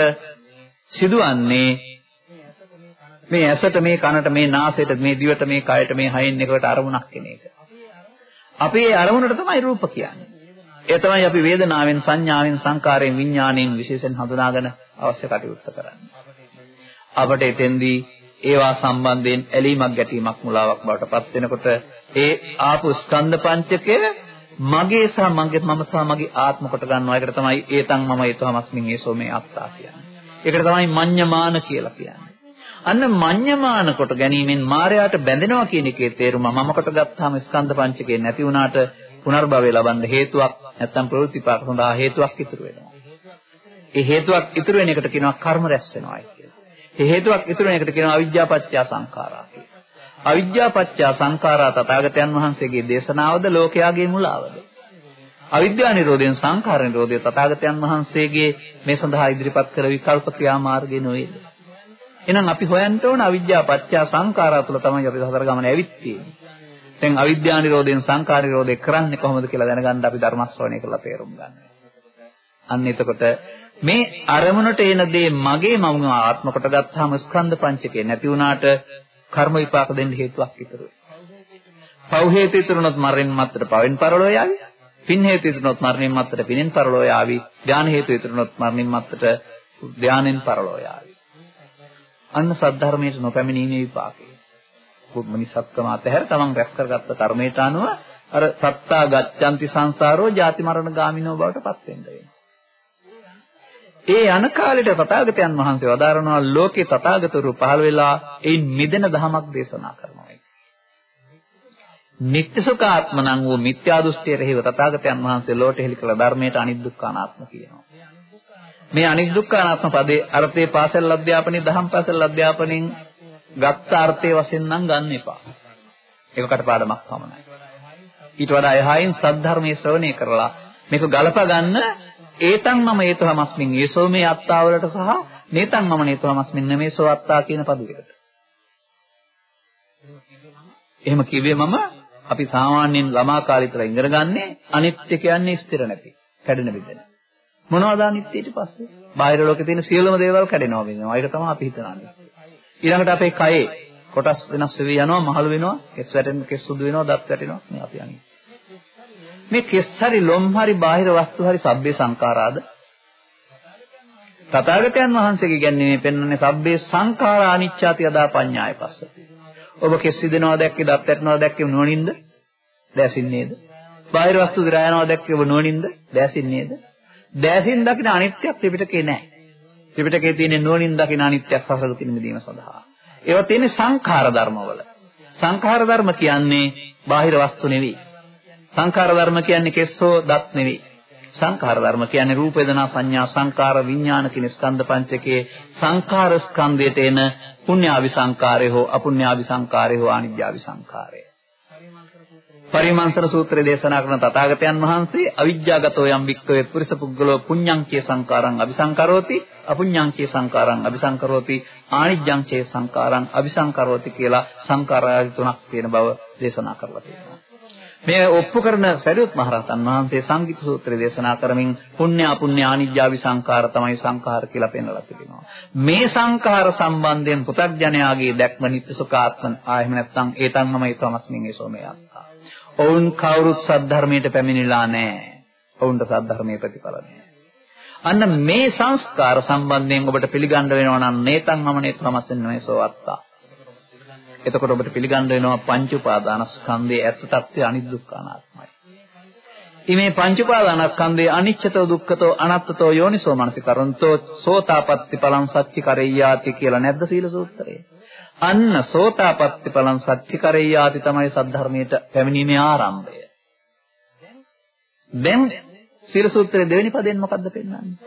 සිදුවන්නේ මේ ඇසට මේ කනට මේ නාසයට මේ දිවට මේ කයට මේ හයින් එකකට අරමුණක් කෙන එක. අපි ඒ අරමුණට තමයි රූප කියන්නේ. ඒ තමයි අපි වේදනාවෙන් සංඥාවෙන් සංකාරයෙන් විඥාණයෙන් විශේෂයෙන් හඳුනාගෙන අවශ්‍ය කටයුත්ත කරන්නේ. අපට එතෙන්දී ඒවා සම්බන්ධයෙන් ඇලීමක් ගැටීමක් මුලාවක් බවට පත් වෙනකොට ඒ ආපු ස්කන්ධ පංචකය මගේ සහ මගේ මම සහ මගේ ආත්ම කොට ගන්නවා. ඒකට තමයි ඒතං මම ඒතමස්මින් ඒසෝ මේ අත්තා කියන්නේ. ඒකට තමයි මඤ්ඤමාන කියලා කියන්නේ. අන්න මඤ්ඤමාන කොට ගැනීමෙන් මායයට බැඳෙනවා කියන එකේ තේරුම මම කොට ගත්තාම ස්කන්ධ පංචකේ නැති වුණාට පුනර්භවය ලබන්න හේතුවක් නැත්තම් ප්‍රවෘත්තිපාක සඳහා හේතුවක් ඉතුරු වෙනවා. ඒ හේතුවක් ඉතුරු වෙන එකට කියනවා කර්ම රැස් වෙනවායි කියලා. ඒ හේතුවක් ඉතුරු වෙන එකට කියනවා අවිජ්ජාපච්චය සංඛාරා කියලා. අවිජ්ජාපච්චය සංඛාරා තථාගතයන් වහන්සේගේ දේශනාවද ලෝකයාගේ මුලාවද? අවිද්‍යා නිරෝධයෙන් සංඛාර නිරෝධය තථාගතයන් වහන්සේගේ මේ සඳහා ඉදිරිපත් කළ විකල්ප ක්‍රියාමාර්ගය නොවේද? එහෙනම් අපි හොයන්න ඕන අවිද්‍යා පත්‍ය සංඛාරා තුල තමයි අපි සතර ගමන ඇවිත් තියෙන්නේ. දැන් අවිද්‍යා නිරෝධයෙන් සංඛාර නිරෝධය කරන්නේ කොහොමද කියලා දැනගන්න අපි ධර්ම ශ්‍රවණය කරලා තේරුම් ගන්න. අන්න එතකොට මේ අරමුණට එන දේ මගේ මම ආත්ම කොට ගත්තාම ස්කන්ධ පංචකේ නැති වුණාට කර්ම විපාක දෙන්න හේතුවක් ඉතුරු පව් හේතු ඉතුරුනොත් මරෙන් මත්තට පවෙන් පරලෝ යාවි. පින් හේතු ඉතුරුනොත් මරණයෙන් මත්තට පිනෙන් පරලෝ යාවි. ධාන හේතු ඉතුරුනොත් මරණයෙන් මත්තට ධානෙන් පරලෝ යාවි. අන්න සද්ධර්මයට නොපැමිණීමේ විපාකය. කුම්මනිසත්කම අතහැර තමන් රැස් කරගත්ත කර්මයට අනුව අර සත්තා ගච්ඡanti සංසාරෝ ජාති මරණ ගාමිනෝ බවට පත් වෙන්න වෙනවා. ඒ යන කාලෙට තථාගතයන් වහන්සේ වදාරනවා ලෝකේ තථාගතවරු පහළ වෙලා ඒන් මිදෙන ධමයක් දේශනා කරනවා. නිත්‍ය සුඛාත්මනං වූ මිත්‍යා දෘෂ්ටිය රෙහිව තථාගතයන් වහන්සේ ලෝට හෙළි කළ ධර්මයට අනිදුක්ඛානාත්ම කියනවා. මේ අනිදුක්ඛානාත්ම පදේ අර්ථයේ පාසල් අධ්‍යාපනයේ දහම් පාසල් අධ්‍යාපනයෙන් ගත්ත අර්ථයේ වශයෙන් නම් ගන්න එපා. ඒක කටපාඩමක් පමණයි. ඊට වඩා එහායින් සද්ධර්මයේ ශ්‍රවණය කරලා මේක ගලප ගන්න ඒතං මම ඒතවමස්මින් ඒසෝ මේ අත්තාවලට සහ නේතං මම නේතවමස්මින් නමේසෝ අත්තා කියන පදයකට. එහෙම කිව්වේ මම අපි සාමාන්‍යයෙන් ළමා කාලේ ඉතලා ඉගෙන ගන්නේ අනිත්‍ය කියන්නේ ස්ථිර නැති, කැඩෙන බෙදෙන. මොනවද අනිත්‍ය ඊට පස්සේ? බාහිර ලෝකේ තියෙන සියලුම දේවල් කැඩෙනවා වෙනවා. ඒක තමයි අපි හිතන්නේ. ඊළඟට අපේ කයේ කොටස් වෙනස් වෙවි යනවා, මහලු වෙනවා, කෙස් වැටෙන කෙස් සුදු වෙනවා, දත් වැටෙනවා. මේ අපි අනිත්‍ය. මේ කෙස් හරි ලොම් හරි බාහිර වස්තු හරි සබ්බේ සංඛාරාද? තථාගතයන් වහන්සේගේ කියන්නේ මේ පෙන්වන්නේ සබ්බේ සංඛාරා අනිච්චාති යදා පඤ්ඤාය පස්සති. ඔබ කෙස් සිදෙනවා දැක්කේ දත් වැටෙනවා දැක්කේ නුවණින්ද? දැසින්නේද? බාහිර වස්තු දි රායනවා දැක්කේ ඔබ නුවණින්ද? දැසින්නේද? දැසින් දකින අනිත්‍යයක් ත්‍රිපිටකේ නැහැ. ත්‍රිපිටකයේ තියෙන නුවණින් දකින අනිත්‍යයක් සසල පිළිමදීම සඳහා. ඒවා තියෙන්නේ සංඛාර ධර්මවල. සංඛාර ධර්ම කියන්නේ බාහිර වස්තු නෙවෙයි. සංඛාර ධර්ම කියන්නේ කෙස්සෝ දත් නෙවෙයි. සංඛාර ධර්ම කියන්නේ රූප වේදනා සංඥා සංකාර විඥාන කියන ස්කන්ධ පංචකයේ සංඛාර ස්කන්ධයට එන පුඤ්ඤාවි සංකාරය හෝ අපුඤ්ඤාවි සංකාරය හෝ ආනිජ්ජාවි සංකාරය. පරිමන්සර සූත්‍රය දේශනා කරන තථාගතයන් වහන්සේ අවිජ්ජාගතෝ යම් වික්කවේ පුරිස පුද්ගලෝ පුඤ්ඤං චේ සංකාරං අபிසංකරෝති අපුඤ්ඤං චේ සංකාරං අபிසංකරෝති ආනිජ්ජං චේ සංකාරං අபிසංකරෝති කියලා සංකාරාදි තුනක් තියෙන බව දේශනා කරලා තියෙනවා. මේ ඔප්පු කරන සරියුත් මහරහතන් වහන්සේ සංගීත සූත්‍රය දේශනා කරමින් පුණ්‍ය අපුණ්‍ය ආනිජ්ජාවි සංඛාර තමයි සංඛාර කියලා පෙන්වලා තිබෙනවා. මේ සංඛාර සම්බන්ධයෙන් පුතග්ජනයාගේ දැක්ම නිත්‍ය සුඛාත්මන් ආ එහෙම නැත්නම් ඒතන්මම ඒතමස්මින් ඒසෝමේ අත්තා. ඔවුන් කවුරුත් සද්ධර්මයට පැමිණිලා නැහැ. ඔවුන්ට සද්ධර්මයේ ප්‍රතිඵල නැහැ. අන්න මේ සංස්කාර සම්බන්ධයෙන් ඔබට පිළිගන්න වෙනවා නම් නේතං මම නේතමස්මින් මේසෝ අත්තා. එතකොට ඔබට පිළිගන්න වෙනවා පංච උපාදානස්කන්ධයේ ඇත්ත తත්වය අනිදුක්ඛ අනාත්මයි. ඉමේ පංච උපාදානස්කන්ධයේ අනිච්චතෝ දුක්ඛතෝ අනාත්තතෝ යෝනිසෝ මනසිකරන්තෝ සෝතාපට්ටි පලං සච්චි කරෙය්‍යාති කියලා නැද්ද සීල සූත්‍රයේ? අන්න සෝතාපට්ටි පලං සච්චි කරෙය්‍යාති තමයි සද්ධර්මයට පැමිණීමේ ආරම්භය. දැන් සීල සූත්‍රයේ දෙවෙනි පදයෙන් මොකද්ද පෙන්වන්නේ?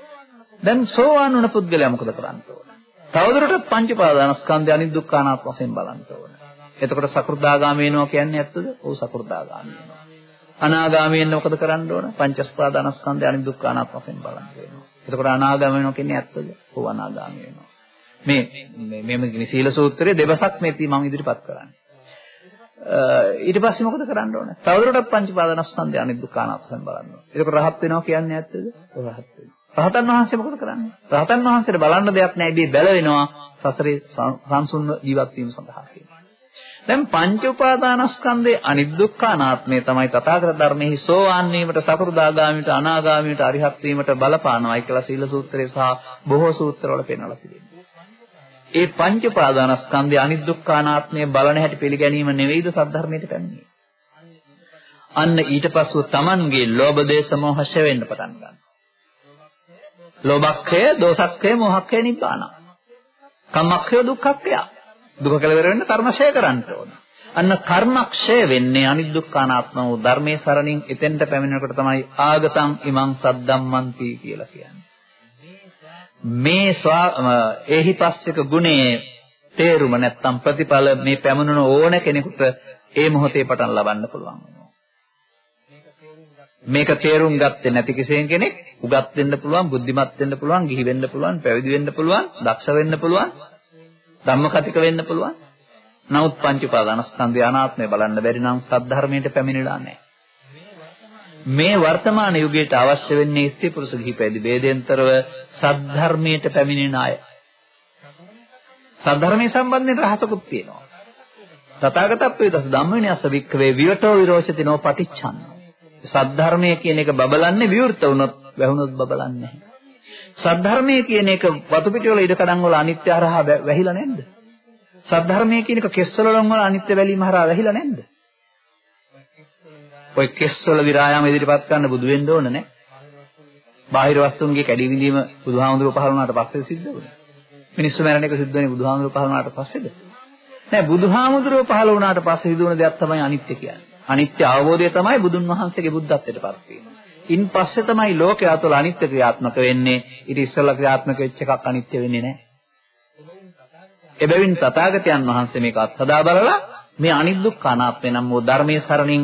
දැන් සෝවාන් වුණ පුද්ගලයා මොකද කරන්න ඕන? තවදුරටත් පංච පාදානස්කන්ධය අනිදුක්ඛ අනාත්ම වශයෙන් බලන්න ඕන. එතකොට සකෘදාගාමී වෙනවා කියන්නේ ඇත්තද? ඔව් සකෘදාගාමී වෙනවා. අනාගාමී වෙන්න මොකද කරන්න ඕන? පංචස්පාදානස්කන්ධය අනිදුක්ඛ අනාත්ම වශයෙන් බලන්න වෙනවා. එතකොට අනාගාමී වෙනවා කියන්නේ ඇත්තද? ඔව් අනාගාමී වෙනවා. මේ මේ මේ සීල සූත්‍රයේ දෙවසක් මේ මම ඉදිරිපත් කරන්නේ. ඊට පස්සේ මොකද කරන්න ඕන? තවදුරටත් පංච පාදානස්කන්ධය අනිදුක්ඛ අනාත්ම වශයෙන් බලන්න ඕන. එතකොට රහත් වෙනවා කියන්නේ ඇත්තද? රහත් වෙනවා. රහතන් වහන්සේ මොකද කරන්නේ? රහතන් වහන්සේට බලන්න දෙයක් නැහැ. ඉබේ බැල වෙනවා සසරේ සංසුන්ව ජීවත් වීම සඳහා දැන් පංච උපාදානස්කන්ධයේ අනිදුක්ඛ අනාත්මය තමයි තථාගත ධර්මයේ සෝවාන් වීමට සකෘදාගාමීට අනාගාමීට අරිහත් වීමට බලපානවායි කියලා සීල සූත්‍රයේ සහ බොහෝ සූත්‍රවල පෙන්වලා තිබෙනවා. ඒ පංච උපාදානස්කන්ධයේ අනිදුක්ඛ අනාත්මය බලන හැටි පිළිගැනීම නෙවෙයිද සද්ධර්මයට පැමිණෙන්නේ. අන්න ඊට පස්සෙ තමන්ගේ ලෝභ දේශ මොහ හැෂ වෙන්න පටන් ගන්නවා. ලෝභක්ඛය, දෝසක්ඛය, මෝහක්ඛය නිබ්බාන. කම්මක්ඛය දුක්ඛක්ඛය. දුක කෙලවර වෙන්න කර්මශය කරන්න ඕන. අන්න කර්මක්ෂය වෙන්නේ අනිදුක්ඛානාත්ම වූ ධර්මයේ සරණින් එතෙන්ට පැමිණෙනකොට තමයි ආගතං ඉමං සද්දම්මන්ති කියලා කියන්නේ. මේ ඒහිපස්සික ගුණයේ තේරුම නැත්තම් ප්‍රතිඵල මේ පැමුණුන ඕන කෙනෙකුට ඒ මොහොතේ පටන් ලබන්න පුළුවන්. මේක තේරුම් ගත්තේ නැති කිසියම් කෙනෙක් උගත් වෙන්න පුළුවන්, බුද්ධිමත් වෙන්න පුළුවන්, ගිහි වෙන්න පුළුවන්, පැවිදි වෙන්න පුළුවන්, දක්ෂ වෙන්න පුළුවන්, ධම්මකතික වෙන්න පුළුවන්. නමුත් පංච උපාදානස්කන්ධය අනාත්මය බලන්න බැරි නම් සද්ධර්මයට පැමිණිලා නැහැ. මේ වර්තමාන යුගයට අවශ්‍ය වෙන්නේ ස්ත්‍රී පුරුෂ ගිහි පැවිදි ભેදෙන්තරව සද්ධර්මයට පැමිණෙන අය. සද්ධර්මයේ සම්බන්ධයෙන් රහසකුත් තියෙනවා. තථාගතත්වයේ දස ධම්මවිනයස වික්කවේ විවටෝ විරෝචති නෝ පටිච්චන්න. සද්ධර්මය කියන එක බබලන්නේ විවෘත වුණොත් වැහුණොත් බබලන්නේ නැහැ. සද්ධර්මය කියන එක වතු පිටිවල ඉඩ කඩන් වල අනිත්‍ය හරහා වැහිලා නැද්ද? සද්ධර්මය කියන එක කෙස්වල වල අනිත්‍ය වැලීම හරහා වැහිලා නැද්ද? ඔය කෙස්වල විරායම ඉදිරිපත් කරන්න බුදු වෙන්න ඕන නේ. බාහිර වස්තුන්ගේ කැඩී විඳීම බුදුහාමුදුරුවෝ පහළ වුණාට පස්සේ සිද්ධ වුණා. මිනිස්සු මරණ එක සිද්ධ වෙන්නේ බුදුහාමුදුරුවෝ පහළ වුණාට පස්සේද? නෑ බුදුහාමුදුරුවෝ පහළ වුණාට පස්සේ සිදු වෙන දෙයක් තමයි අනිත්‍ය කියන්නේ. අනිත්‍ය අවබෝධය තමයි බුදුන් වහන්සේගේ බුද්ධත්වයට පත් වීම. ඉන් පස්සේ තමයි ලෝකයා තුළ අනිත්‍ය ක්‍රියාත්මක වෙන්නේ. ඊට ඉස්සෙල්ලා ක්‍රියාත්මක වෙච්ච එකක් අනිත්‍ය වෙන්නේ නැහැ. එබැවින් තථාගතයන් වහන්සේ මේක අත්හදා බලලා මේ අනිදුක්ඛ අනාත්මය නම් වූ ධර්මයේ සරණින්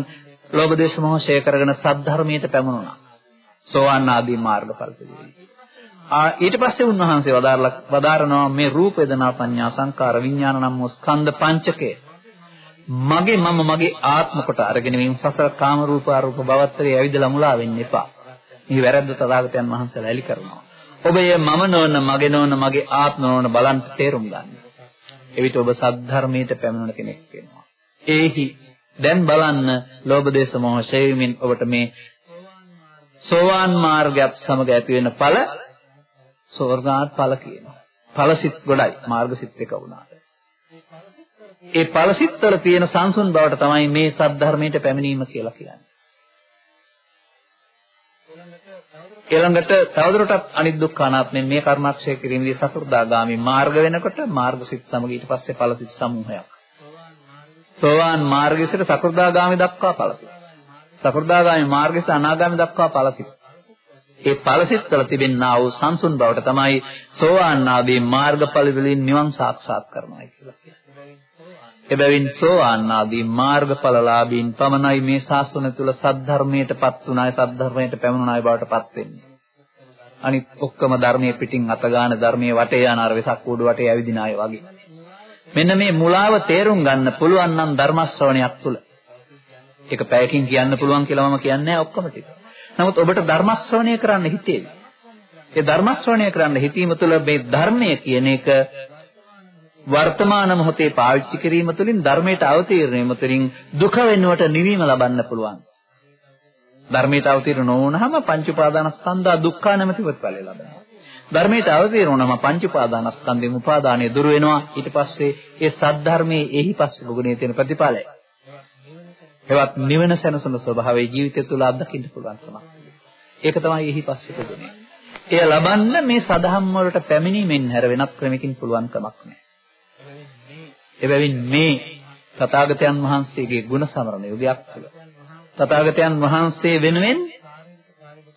ලෝභ දේශ මොහ ෂය කරගෙන සද්ධර්මයට පැමුණුණා. සෝවාන් ආදී මාර්ගඵල පිළිවෙල. ආ ඊට පස්සේ උන්වහන්සේ වදාරලා වදාරනවා මේ රූප වේදනා සංඥා සංකාර විඥාන නම් වූ ස්කන්ධ පංචකය මගේ මම මගේ ආත්ම කොට අරගෙන මේ සසර කාම රූප අරූප භවත්‍රයේ ඇවිදලා මුලා වෙන්න එපා. මේ වැරද්ද තථාගතයන් වහන්සේලා එලි කරනවා. ඔබ මේ මම නොවන මගේ නොවන මගේ ආත්ම නොවන බලන් තේරුම් ගන්න. එවිට ඔබ සද්ධර්මයට පැමිණෙන කෙනෙක් වෙනවා. ඒහි දැන් බලන්න ලෝභ දේශ මොහ ෂේමින් ඔබට මේ සෝවාන් මාර්ගයත් සමග ඇති වෙන ඵල සෝර්ගාත් ඵල කියනවා. ඵලසිට ගොඩයි මාර්ගසිට එක වුණාට. ඒ ඵලසිටවල තියෙන සංසුන් බවට තමයි මේ සද්ධර්මයට පැමිණීම කියලා කියන්නේ. ඊළඟට තවදුරටත් අනිත් දුක්ඛ අනාත්මෙන් මේ කර්මක්ෂය කිරීමේදී සතරදාගාමි මාර්ග වෙනකොට මාර්ගසිත සමග ඊට පස්සේ ඵලසිත සමූහයක්. සෝවාන් මාර්ගයේ සිට සතරදාගාමි දක්වා ඵලසිත. සතරදාගාමි මාර්ගයේ සිට අනාගාමි දක්වා ඵලසිත. ඒ ඵලසිතවල තිබෙනා වූ සංසුන් බවට තමයි සෝවාන් ආදී මාර්ගඵල වලින් නිවන් සාක්ෂාත් කරනවා කියලා කියන්නේ. එබැවින් සෝවාන් ආදී මාර්ගඵලලාභීන් පමණයි මේ ශාසන තුල සද්ධර්මයටපත් උනායි සද්ධර්මයට පැමුණුනායි බවටපත් වෙන්නේ. අනිත් ඔක්කොම ධර්මයේ පිටින් අත ගන්න ධර්මයේ වටේ යන අර වෙසක් කූඩු වටේ ඇවිදින අය වගේ. මෙන්න මේ මුලාව තේරුම් ගන්න පුළුවන් නම් ධර්ම ශ්‍රවණයක් තුල. ඒක පැයකින් කියන්න පුළුවන් කියලා මම කියන්නේ නැහැ ඔක්කොම ටික. නමුත් ඔබට ධර්ම ශ්‍රවණය කරන්න හිතේවි. ඒ ධර්ම ශ්‍රවණය කරන්න හිතීම තුළ මේ ධර්මය කියන එක වර්තමාන මොහොතේ පාවිච්චි කිරීම තුළින් ධර්මයට අවතීර්ණ වීම තුළින් දුක වෙනුවට නිවීම ලබන්න පුළුවන්. ධර්මයට අවතීර්ණ නොවුනහම පංච උපාදානස්කන්ධා දුක්ඛ නැමැති ප්‍රතිඵලය ලබනවා. ධර්මයට අවතීර්ණ වුණාම පංච උපාදානස්කන්ධයෙන් උපාදානය දුර වෙනවා. ඊට පස්සේ ඒ සද්ධර්මයේ එහි පස්සේ ගුණයේ තියෙන ප්‍රතිඵලය. එවත් නිවන සැනසෙන ස්වභාවයේ ජීවිතය තුළ අත්දකින්න පුළුවන්කම. ඒක තමයි එහි පස්සේ ගුණය. එය ලබන්න මේ සදහම් වලට පැමිණීමෙන් හැර වෙනත් ක්‍රමකින් පුළුවන් කමක් නැහැ. එබැවින් මේ තථාගතයන් වහන්සේගේ ගුණ සමරණ යුගයක් තුළ තථාගතයන් වහන්සේ වෙනුවෙන්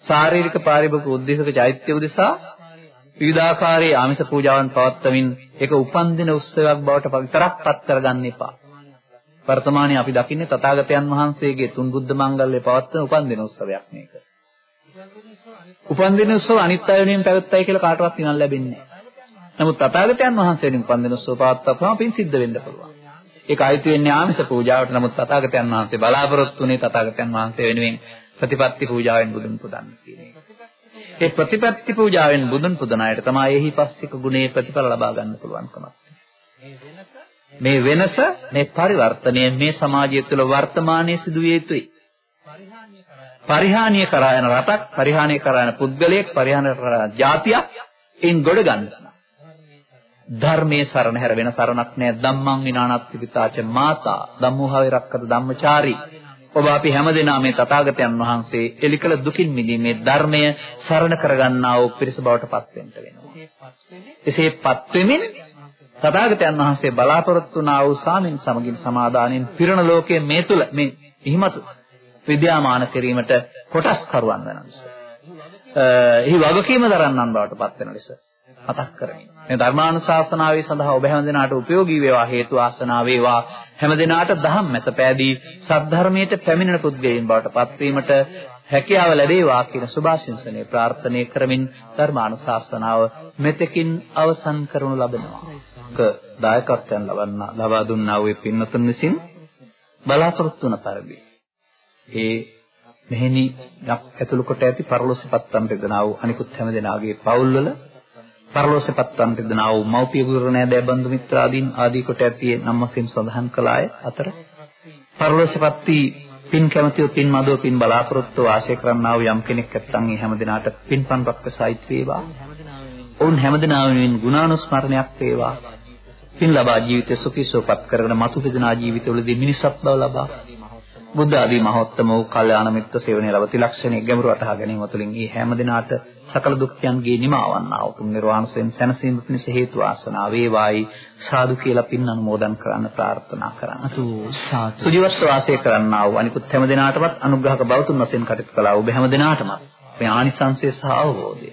ශාරීරික පාරිභෝගික උද්දේශක චෛත්‍ය උදෙසා විවිධාකාරයේ ආමිෂ පූජාවන් පවත්වමින් ඒක උපන්දින උත්සවයක් බවට විතරක් පත් කරගන්න එපා. වර්තමානයේ අපි දකින්නේ තථාගතයන් වහන්සේගේ තුන් බුද්ධ මංගල්‍ය පවත්වන උපන්දින උත්සවයක් මේක. උපන්දින උත්සව අනිත් අය වෙනුවෙන් පැවැත්වයි කියලා කාටවත් ඉනන් ලැබෙන්නේ නැහැ. නමුත් තථාගතයන් වහන්සේ වෙනුවෙන් උපන්දින උත්සව පවත්වපුවම පින් සිද්ධ වෙන්න පුළුවන්. ඒක අයිති වෙන්නේ ආමිෂ පූජාවට. නමුත් තථාගතයන් වහන්සේ බලාපොරොත්තු වුණේ තථාගතයන් වහන්සේ වෙනුවෙන් ප්‍රතිපත්ති පූජාවෙන් බුදුන් පුදන්න කියන එක. ඒ ප්‍රතිපත්ති පූජාවෙන් බුදුන් පුදන අයට තමයි එහි පස්සික ගුණේ ප්‍රතිඵල ලබා ගන්න පුළුවන්කම. මේ වෙනස මේ පරිවර්තනය මේ සමාජය තුළ වර්තමානයේ සිදුවිය යුතුයි. පරිහානිය කරා යන රටක්, පරිහානිය කරා යන පුද්ගලයෙක්, පරිහානිය කරා ජාතියක් එයින් ගොඩ ගන්න. ධර්මයේ සරණ හැර වෙන සරණක් නෑ ධම්මං විනානත්ති පිතාච මාතා ධම්මෝහවේ රක්කත ධම්මචාරී ඔබ අපි හැමදෙනා මේ තථාගතයන් වහන්සේ එලිකල දුකින් මිදීමේ ධර්මය සරණ කරගන්නා වූ පිරිස බවට පත් වෙන්න වෙනවා. එසේපත් වෙමින් තථාගතයන් වහන්සේ බලාපොරොත්තු වුණා වූ සාමින් සමගින් සමාදානෙන් පිරණ ලෝකයේ මේ තුල මේ ඉහිමතු විද්‍යාමාන කිරීමට කොටස් කරුවන් වෙන නිසා. එහි වගකීම දරන්නන් බවට පත් වෙන නිසා මතක් කරගන්න. මේ ධර්මානුශාසනාවේ සඳහා ඔබ හැම දිනාට උපයෝගී වේවා හේතු ආසනාව වේවා හැම දිනාට දහම් මැස පෑදී සද්ධර්මයට පැමිණෙන පුද්ගලයන් බවට පත්වීමට හැකියාව ලැබේවා කියන සුභාශිංසනයේ ප්‍රාර්ථනා කරමින් ධර්මානුශාසනාව මෙතෙකින් අවසන් කරනු ලබනවා. ක දායකත්වයන් ලබන්න ලබා දුන්නා වූ පින්නතුන් විසින් බලාපොරොත්තු වන පරිදි ඒ මෙහෙණි ඇතුළු කොට ඇති පරලොස්සපත්තම් දෙදනා වූ අනිකුත් හැම දෙනාගේ පවුල්වල පරලෝසපත්තන් දෙදනා වූ මව්පිය ගුරු නෑදෑ බන්දු මිත්‍රාදීන් ආදී කොට ඇති නම් වශයෙන් සඳහන් කළාය අතර පරලෝසපත්ති පින් කැමැතිව පින් මදෝ පින් බලාපොරොත්තු ආශය කරන්නා වූ යම් කෙනෙක් නැත්නම් ඒ හැම දිනාට පින්පන් රක්කසයිත් වේවා. ඔවුන් හැම දිනාවෙන් ගුණානුස්මරණයක් වේවා. පින් ලබා ජීවිතය සුඛී සුවපත් කරගෙන මතු පිදනා ජීවිතවලදී මිනිසත් බව ලබා බුද්ධ ආදී මහෝත්තම වූ කල්යාණ මිත්‍ර සේවනයේ ලබති ලක්ෂණයේ ගැඹුරු අටහා ගැනීම තුළින් මේ හැම දිනාට සකල දුක්ඛයන්ගේ නිමාවන්නා උතුම් නිර්වාණයෙන් සැනසීම පිණිස හේතු ආසනාව වේවායි සාදු කියලා පින් අනුමෝදන් කරන්න ප්‍රාර්ථනා කරන්න. අතු සාදු. සුජීවස්ස වාසය කරන්නා වූ අනිකුත් හැම දිනාටමත් අනුග්‍රහක බවතුන් වශයෙන් කටයුතු කළා ඔබ හැම දිනාටම මේ ආනිසංසය සහ අවබෝධය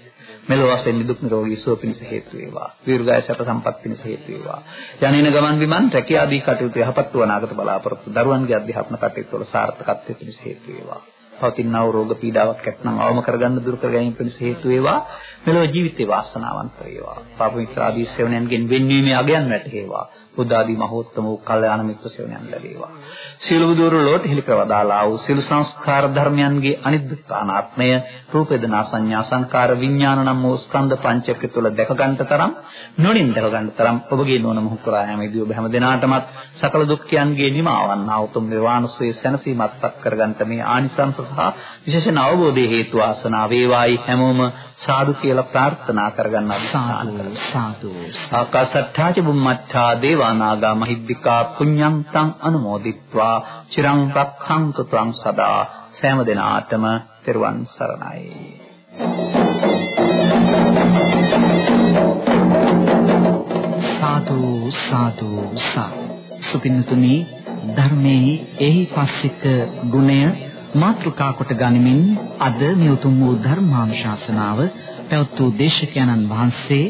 මෙලොව වශයෙන් නිදුක් නිරෝගී සුව පිණිස හේතු වේවා. දීර්ඝායස සැප සම්පත් පිණිස හේතු වේවා. යන්නේන ගමන් විමන් රැකිය ආදී කටයුතු යහපත් වූ අනාගත බලාපොරොත්තු දරුවන්ගේ අධ්‍යාපන කටයුතු වල සාර්ථකත්වය පිණිස හේතු වේවා. පවතිනා වූ රෝග පීඩාවක් ඇත්නම් අවම කරගන්න දුරු කර ගැනීම පිණිස හේතු වේවා. මෙලොව ජීවිතේ වාසනාවන්ත වේවා. පාප මිත්‍ර ආදී සේවනයන්ගෙන් වෙන්වීමේ අගයන් වැටේවා. බුද්ධ ආදී මහෝත්තම වූ කල්යාණ මිත්‍ර සේවනයන් ලැබේවා. සියලු බුදුරු ලෝට හිලි ප්‍රවදාලා වූ සියලු සංස්කාර ධර්මයන්ගේ අනිත්‍යතානාත්මය රූප වේදනා සංඥා සංකාර විඥාන නම් වූ ස්කන්ධ පංචක තුල දැක ගන්නට තරම් නොනින් දැක ගන්නට තරම් ඔබගේ නොන මොහු කරා හැමදී ඔබ හැම දිනාටමත් සකල දුක්ඛයන්ගේ නිමාවන් ආවතුම් නිර්වාණසෝයේ සැනසීමත් පත් කරගන්නට මේ ආනිසංස සහ විශේෂණ අවබෝධයේ හේතු ආසනාව වේවායි හැමෝම සාදු කියලා ප්‍රාර්ථනා කරගන්න සාදු සාදු ආකාශට්ඨාච බුම්මට්ඨා දේවානාගා මහිද්దికා පුඤ්ඤන්තං අනුමෝදිත්වා චිරං රක්ඛන්තු ත්වං සදා සෑම දිනාටම තෙරුවන් සරණයි. සාදු සාදු සාදු. සුපින්නතුනි ධර්මයේ එහි පස්සික ගුණය මාත්‍රිකා කොට ගනිමින් අද මේ උතුම් වූ ධර්මානුශාසනාව පැවැත් වූ දේශකයන්න් වහන්සේ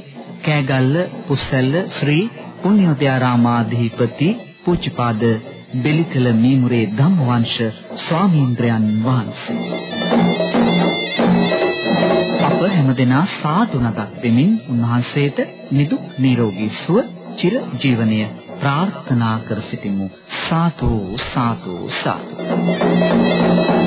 කෑගල්ල පුස්සැල්ල ශ්‍රී පුණ්‍යෝදයාරාමාධිපති පූජ්‍යපාද බෙලිකල මීමුරේ ධම්මවංශ ස්වාමීන්ද්‍රයන් වහන්සේ. අප හැමදෙනා සාදු නදක් දෙමින් උන්වහන්සේට නිදුක් නිරෝගී සුව චිර ජීවනය ප්‍රාර්ථනා කර සිටිමු. සාදු සාදු සාදු.